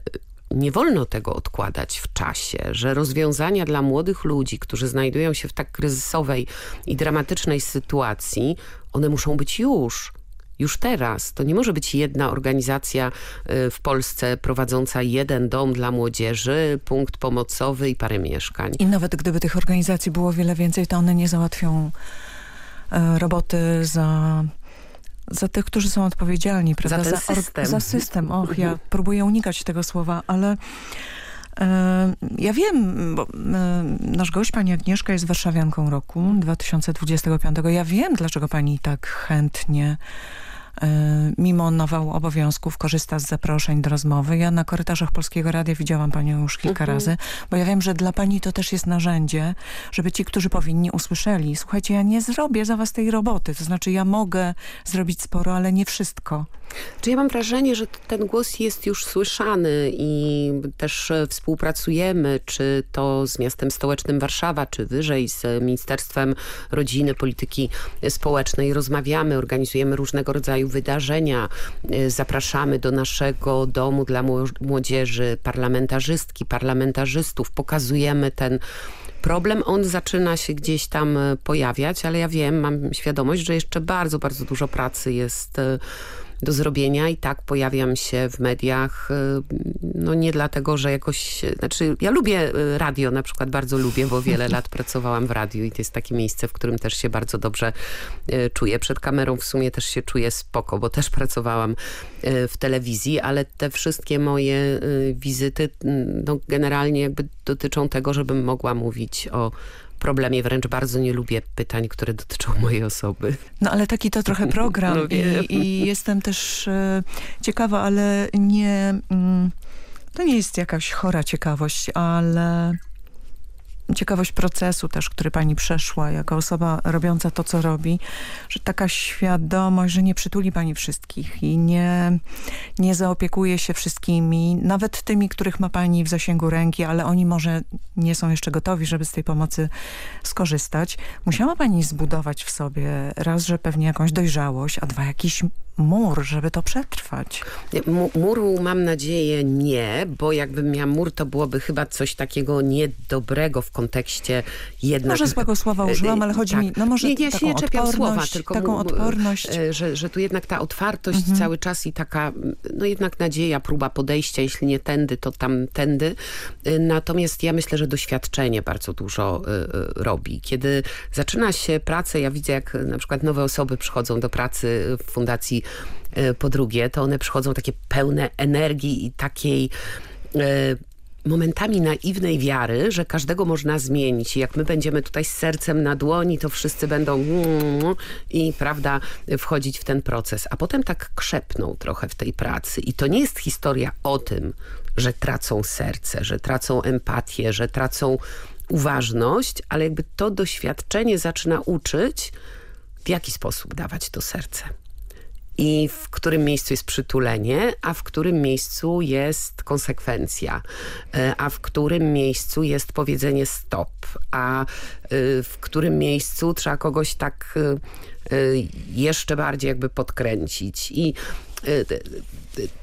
S18: nie wolno tego odkładać w czasie, że rozwiązania dla młodych ludzi, którzy znajdują się w tak kryzysowej i dramatycznej sytuacji, one muszą być już już teraz. To nie może być jedna organizacja y, w Polsce prowadząca jeden dom dla młodzieży, punkt pomocowy i parę mieszkań.
S17: I nawet gdyby tych organizacji było wiele więcej, to one nie załatwią e, roboty za za tych, którzy są odpowiedzialni, prawda?
S18: Za, za system.
S17: Za system. Och, ja próbuję unikać tego słowa, ale e, ja wiem, bo e, nasz gość, pani Agnieszka, jest warszawianką roku 2025. Ja wiem, dlaczego pani tak chętnie mimo nawału obowiązków korzysta z zaproszeń do rozmowy. Ja na korytarzach Polskiego Radia widziałam panią już kilka mhm. razy, bo ja wiem, że dla pani to też jest narzędzie, żeby ci, którzy powinni usłyszeli, słuchajcie, ja nie zrobię za was tej roboty, to znaczy ja mogę zrobić sporo, ale nie wszystko.
S18: Czy ja mam wrażenie, że ten głos jest już słyszany i też współpracujemy, czy to z miastem stołecznym Warszawa, czy wyżej z Ministerstwem Rodziny, Polityki Społecznej. Rozmawiamy, organizujemy różnego rodzaju wydarzenia, zapraszamy do naszego domu dla młodzieży parlamentarzystki, parlamentarzystów, pokazujemy ten problem. On zaczyna się gdzieś tam pojawiać, ale ja wiem, mam świadomość, że jeszcze bardzo, bardzo dużo pracy jest do zrobienia i tak pojawiam się w mediach, no nie dlatego, że jakoś, znaczy ja lubię radio na przykład, bardzo lubię, bo wiele lat <laughs> pracowałam w radiu i to jest takie miejsce, w którym też się bardzo dobrze czuję. Przed kamerą w sumie też się czuję spoko, bo też pracowałam w telewizji, ale te wszystkie moje wizyty no, generalnie jakby dotyczą tego, żebym mogła mówić o problemie. Wręcz bardzo nie lubię pytań, które dotyczą mojej osoby.
S17: No ale taki to trochę <laughs> program no, I, i, jestem też e, ciekawa, ale nie... Mm, to nie jest jakaś chora ciekawość, ale ciekawość procesu też, który pani przeszła jako osoba robiąca to, co robi, że taka świadomość, że nie przytuli pani wszystkich i nie, nie zaopiekuje się wszystkimi, nawet tymi, których ma pani w zasięgu ręki, ale oni może nie są jeszcze gotowi, żeby z tej pomocy skorzystać. Musiała pani zbudować w sobie raz, że pewnie jakąś dojrzałość, a dwa jakiś mur, żeby to przetrwać.
S18: Muru mam nadzieję nie, bo jakbym miała mur, to byłoby chyba coś takiego niedobrego w kontekście jednak...
S17: Może złego słowa użyłam, ale chodzi tak. mi, no może nie, nie, taką nie czepiam słowa, tylko taką odporność.
S18: E, że, że tu jednak ta otwartość mhm. cały czas i taka, no jednak nadzieja, próba podejścia, jeśli nie tędy, to tam tędy. E, natomiast ja myślę, że doświadczenie bardzo dużo y, robi. Kiedy zaczyna się pracę, ja widzę jak na przykład nowe osoby przychodzą do pracy w Fundacji po drugie, to one przychodzą takie pełne energii i takiej momentami naiwnej wiary, że każdego można zmienić. Jak my będziemy tutaj z sercem na dłoni, to wszyscy będą i prawda, wchodzić w ten proces. A potem tak krzepną trochę w tej pracy. I to nie jest historia o tym, że tracą serce, że tracą empatię, że tracą uważność, ale jakby to doświadczenie zaczyna uczyć, w jaki sposób dawać to serce i w którym miejscu jest przytulenie, a w którym miejscu jest konsekwencja, e, a w którym miejscu jest powiedzenie stop, a e, w którym miejscu trzeba kogoś tak e, jeszcze bardziej jakby podkręcić. I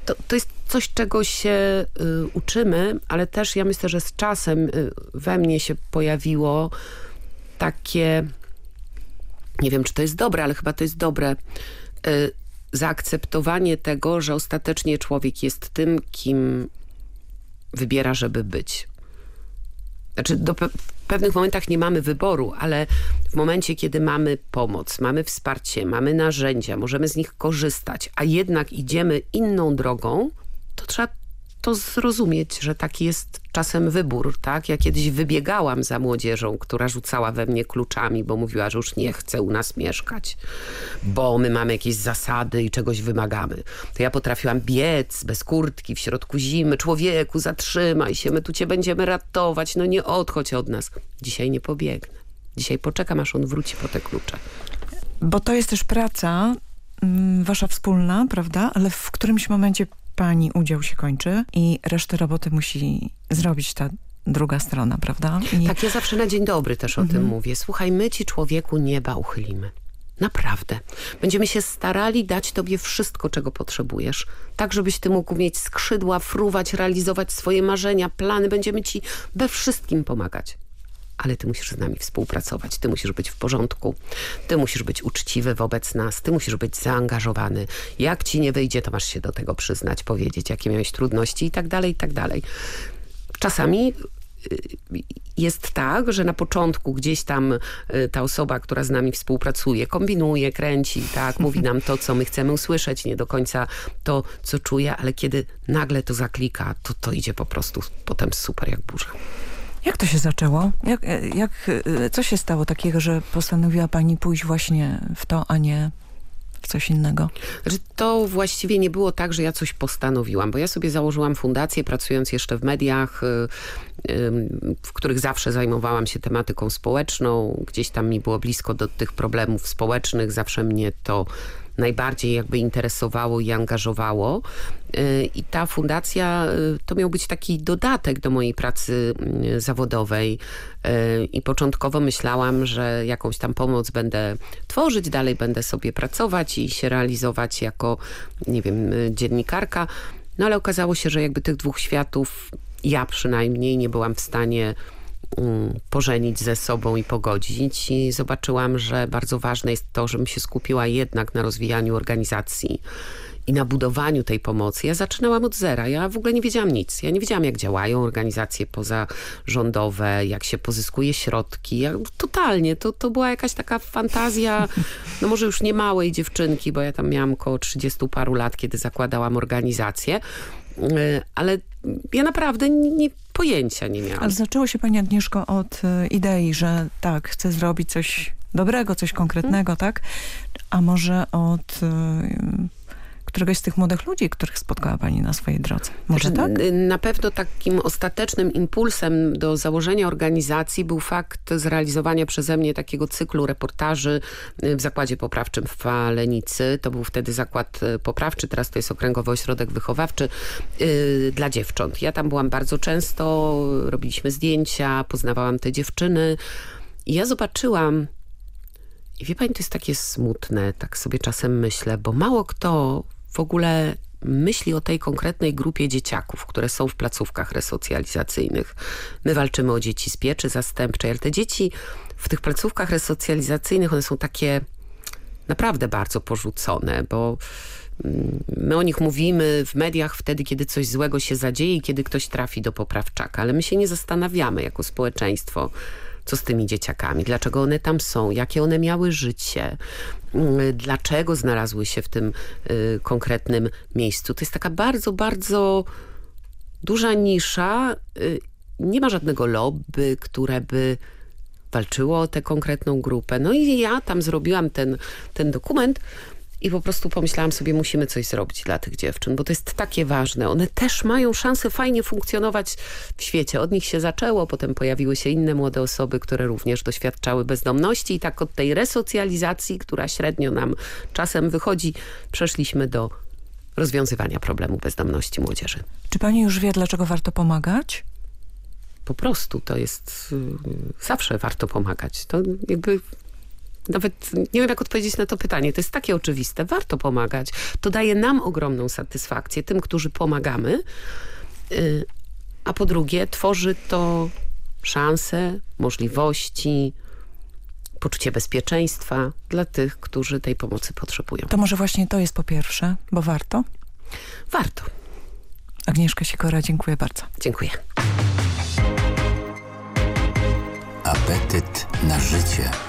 S18: to, to jest coś, czego się uczymy, ale też ja myślę, że z czasem we mnie się pojawiło takie, nie wiem, czy to jest dobre, ale chyba to jest dobre, zaakceptowanie tego, że ostatecznie człowiek jest tym, kim wybiera, żeby być. Znaczy, do pe pewnych momentach nie mamy wyboru, ale w momencie, kiedy mamy pomoc, mamy wsparcie, mamy narzędzia, możemy z nich korzystać, a jednak idziemy inną drogą, to trzeba to zrozumieć, że taki jest czasem wybór, tak? Ja kiedyś wybiegałam za młodzieżą, która rzucała we mnie kluczami, bo mówiła, że już nie chce u nas mieszkać, bo my mamy jakieś zasady i czegoś wymagamy. To ja potrafiłam biec bez kurtki w środku zimy. Człowieku, zatrzymaj się, my tu cię będziemy ratować, no nie odchodź od nas. Dzisiaj nie pobiegnę. Dzisiaj poczekam, aż on wróci po te klucze.
S17: Bo to jest też praca mm, wasza wspólna, prawda? Ale w którymś momencie pani udział się kończy i resztę roboty musi zrobić ta druga strona, prawda?
S18: I... Tak, ja zawsze na dzień dobry też o mhm. tym mówię. Słuchaj, my ci człowieku nieba uchylimy. Naprawdę. Będziemy się starali dać tobie wszystko, czego potrzebujesz. Tak, żebyś ty mógł mieć skrzydła, fruwać, realizować swoje marzenia, plany. Będziemy ci we wszystkim pomagać ale ty musisz z nami współpracować, ty musisz być w porządku, ty musisz być uczciwy wobec nas, ty musisz być zaangażowany. Jak ci nie wyjdzie, to masz się do tego przyznać, powiedzieć, jakie miałeś trudności i tak dalej, i tak dalej. Czasami y, jest tak, że na początku gdzieś tam y, ta osoba, która z nami współpracuje, kombinuje, kręci, tak, mówi nam to, co my chcemy usłyszeć, nie do końca to, co czuje, ale kiedy nagle to zaklika, to to idzie po prostu potem super jak burza.
S17: Jak to się zaczęło? Jak, jak, co się stało takiego, że postanowiła pani pójść właśnie w to, a nie w coś innego?
S18: Znaczy, to właściwie nie było tak, że ja coś postanowiłam, bo ja sobie założyłam fundację, pracując jeszcze w mediach, y, w których zawsze zajmowałam się tematyką społeczną. Gdzieś tam mi było blisko do tych problemów społecznych. Zawsze mnie to najbardziej jakby interesowało i angażowało. Y, I ta fundacja y, to miał być taki dodatek do mojej pracy y, zawodowej. I początkowo myślałam, że jakąś tam pomoc będę tworzyć, dalej będę sobie pracować i się realizować jako, nie wiem, dziennikarka. No ale okazało się, że jakby tych dwóch światów ja przynajmniej nie byłam w stanie pożenić ze sobą i pogodzić i zobaczyłam, że bardzo ważne jest to, żebym się skupiła jednak na rozwijaniu organizacji i na budowaniu tej pomocy. Ja zaczynałam od zera. Ja w ogóle nie wiedziałam nic. Ja nie wiedziałam, jak działają organizacje pozarządowe, jak się pozyskuje środki. Ja, totalnie. To, to była jakaś taka fantazja, no może już nie małej dziewczynki, bo ja tam miałam około 30 paru lat, kiedy zakładałam organizację. E, ale ja naprawdę nie, pojęcia nie miałam.
S17: Ale zaczęło się Pani Agnieszko od e, idei, że tak, chcę zrobić coś dobrego, coś konkretnego, hmm. tak? A może od e, któregoś z tych młodych ludzi, których spotkała Pani na swojej drodze. Może znaczy, tak?
S18: Na pewno takim ostatecznym impulsem do założenia organizacji był fakt zrealizowania przeze mnie takiego cyklu reportaży y, w Zakładzie Poprawczym w Falenicy. To był wtedy zakład y, poprawczy, teraz to jest Okręgowy Ośrodek Wychowawczy yy, dla dziewcząt. Ja tam byłam bardzo często, robiliśmy zdjęcia, poznawałam te dziewczyny i ja zobaczyłam i wie pani, to jest takie smutne, tak sobie czasem myślę, bo mało kto w ogóle myśli o tej konkretnej grupie dzieciaków, które są w placówkach resocjalizacyjnych. My walczymy o dzieci z pieczy zastępczej, ale te dzieci w tych placówkach resocjalizacyjnych, one są takie naprawdę bardzo porzucone, bo mm, my o nich mówimy w mediach wtedy, kiedy coś złego się zadzieje i kiedy ktoś trafi do poprawczaka, ale my się nie zastanawiamy jako społeczeństwo, co z tymi dzieciakami, dlaczego one tam są, jakie one miały życie, mm, dlaczego znalazły się w tym y, konkretnym miejscu. To jest taka bardzo, bardzo duża nisza. Y, nie ma żadnego lobby, które by walczyło o tę konkretną grupę. No i ja tam zrobiłam ten, ten dokument, i po prostu pomyślałam sobie, musimy coś zrobić dla tych dziewczyn, bo to jest takie ważne. One też mają szansę fajnie funkcjonować w świecie. Od nich się zaczęło, potem pojawiły się inne młode osoby, które również doświadczały bezdomności i tak od tej resocjalizacji, która średnio nam czasem wychodzi, przeszliśmy do rozwiązywania problemu bezdomności młodzieży.
S17: Czy pani już wie, dlaczego warto pomagać?
S18: Po prostu to jest... Y, zawsze warto pomagać. To jakby nawet nie wiem, jak odpowiedzieć na to pytanie. To jest takie oczywiste. Warto pomagać. To daje nam ogromną satysfakcję, tym, którzy pomagamy. Y, a po drugie, tworzy to szanse, możliwości, poczucie bezpieczeństwa dla tych, którzy tej pomocy potrzebują.
S17: To może właśnie to jest po pierwsze, bo warto?
S18: Warto.
S17: Agnieszka Sikora, dziękuję bardzo.
S18: Dziękuję.
S1: Apetyt na życie.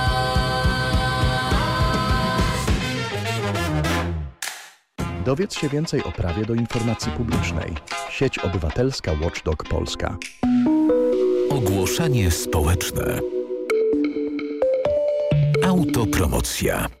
S19: Dowiedz się więcej o prawie do informacji publicznej. Sieć Obywatelska Watchdog Polska.
S20: Ogłoszenie społeczne. Autopromocja.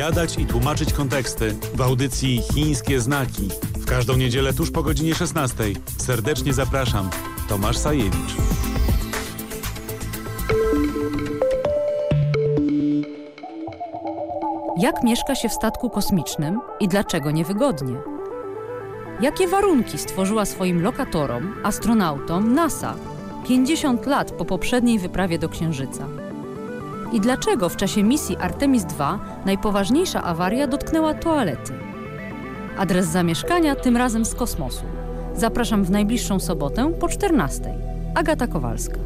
S12: opowiadać i tłumaczyć konteksty w audycji Chińskie Znaki. W każdą niedzielę tuż po godzinie 16. Serdecznie zapraszam. Tomasz Sajewicz.
S21: Jak mieszka się w statku kosmicznym i dlaczego niewygodnie? Jakie warunki stworzyła swoim lokatorom, astronautom NASA 50 lat po poprzedniej wyprawie do Księżyca? I dlaczego w czasie misji Artemis II najpoważniejsza awaria dotknęła toalety? Adres zamieszkania tym razem z kosmosu. Zapraszam w najbliższą sobotę po 14. Agata Kowalska.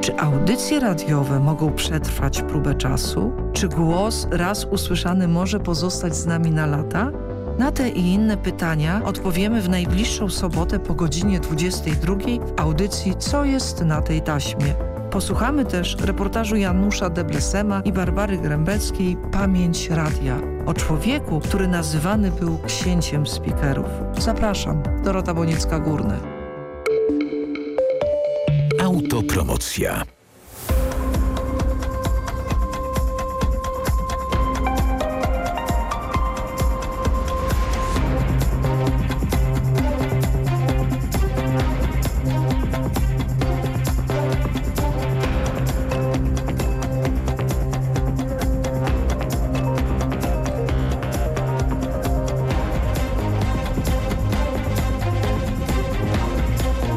S22: Czy audycje radiowe mogą przetrwać próbę czasu? Czy głos raz usłyszany może pozostać z nami na lata? Na te i inne pytania odpowiemy w najbliższą sobotę po godzinie 22 w audycji Co jest na tej taśmie? Posłuchamy też reportażu Janusza Deblesema i Barbary Grębeckiej Pamięć Radia o człowieku, który nazywany był księciem speakerów. Zapraszam, Dorota Boniecka-Górny.
S1: Autopromocja.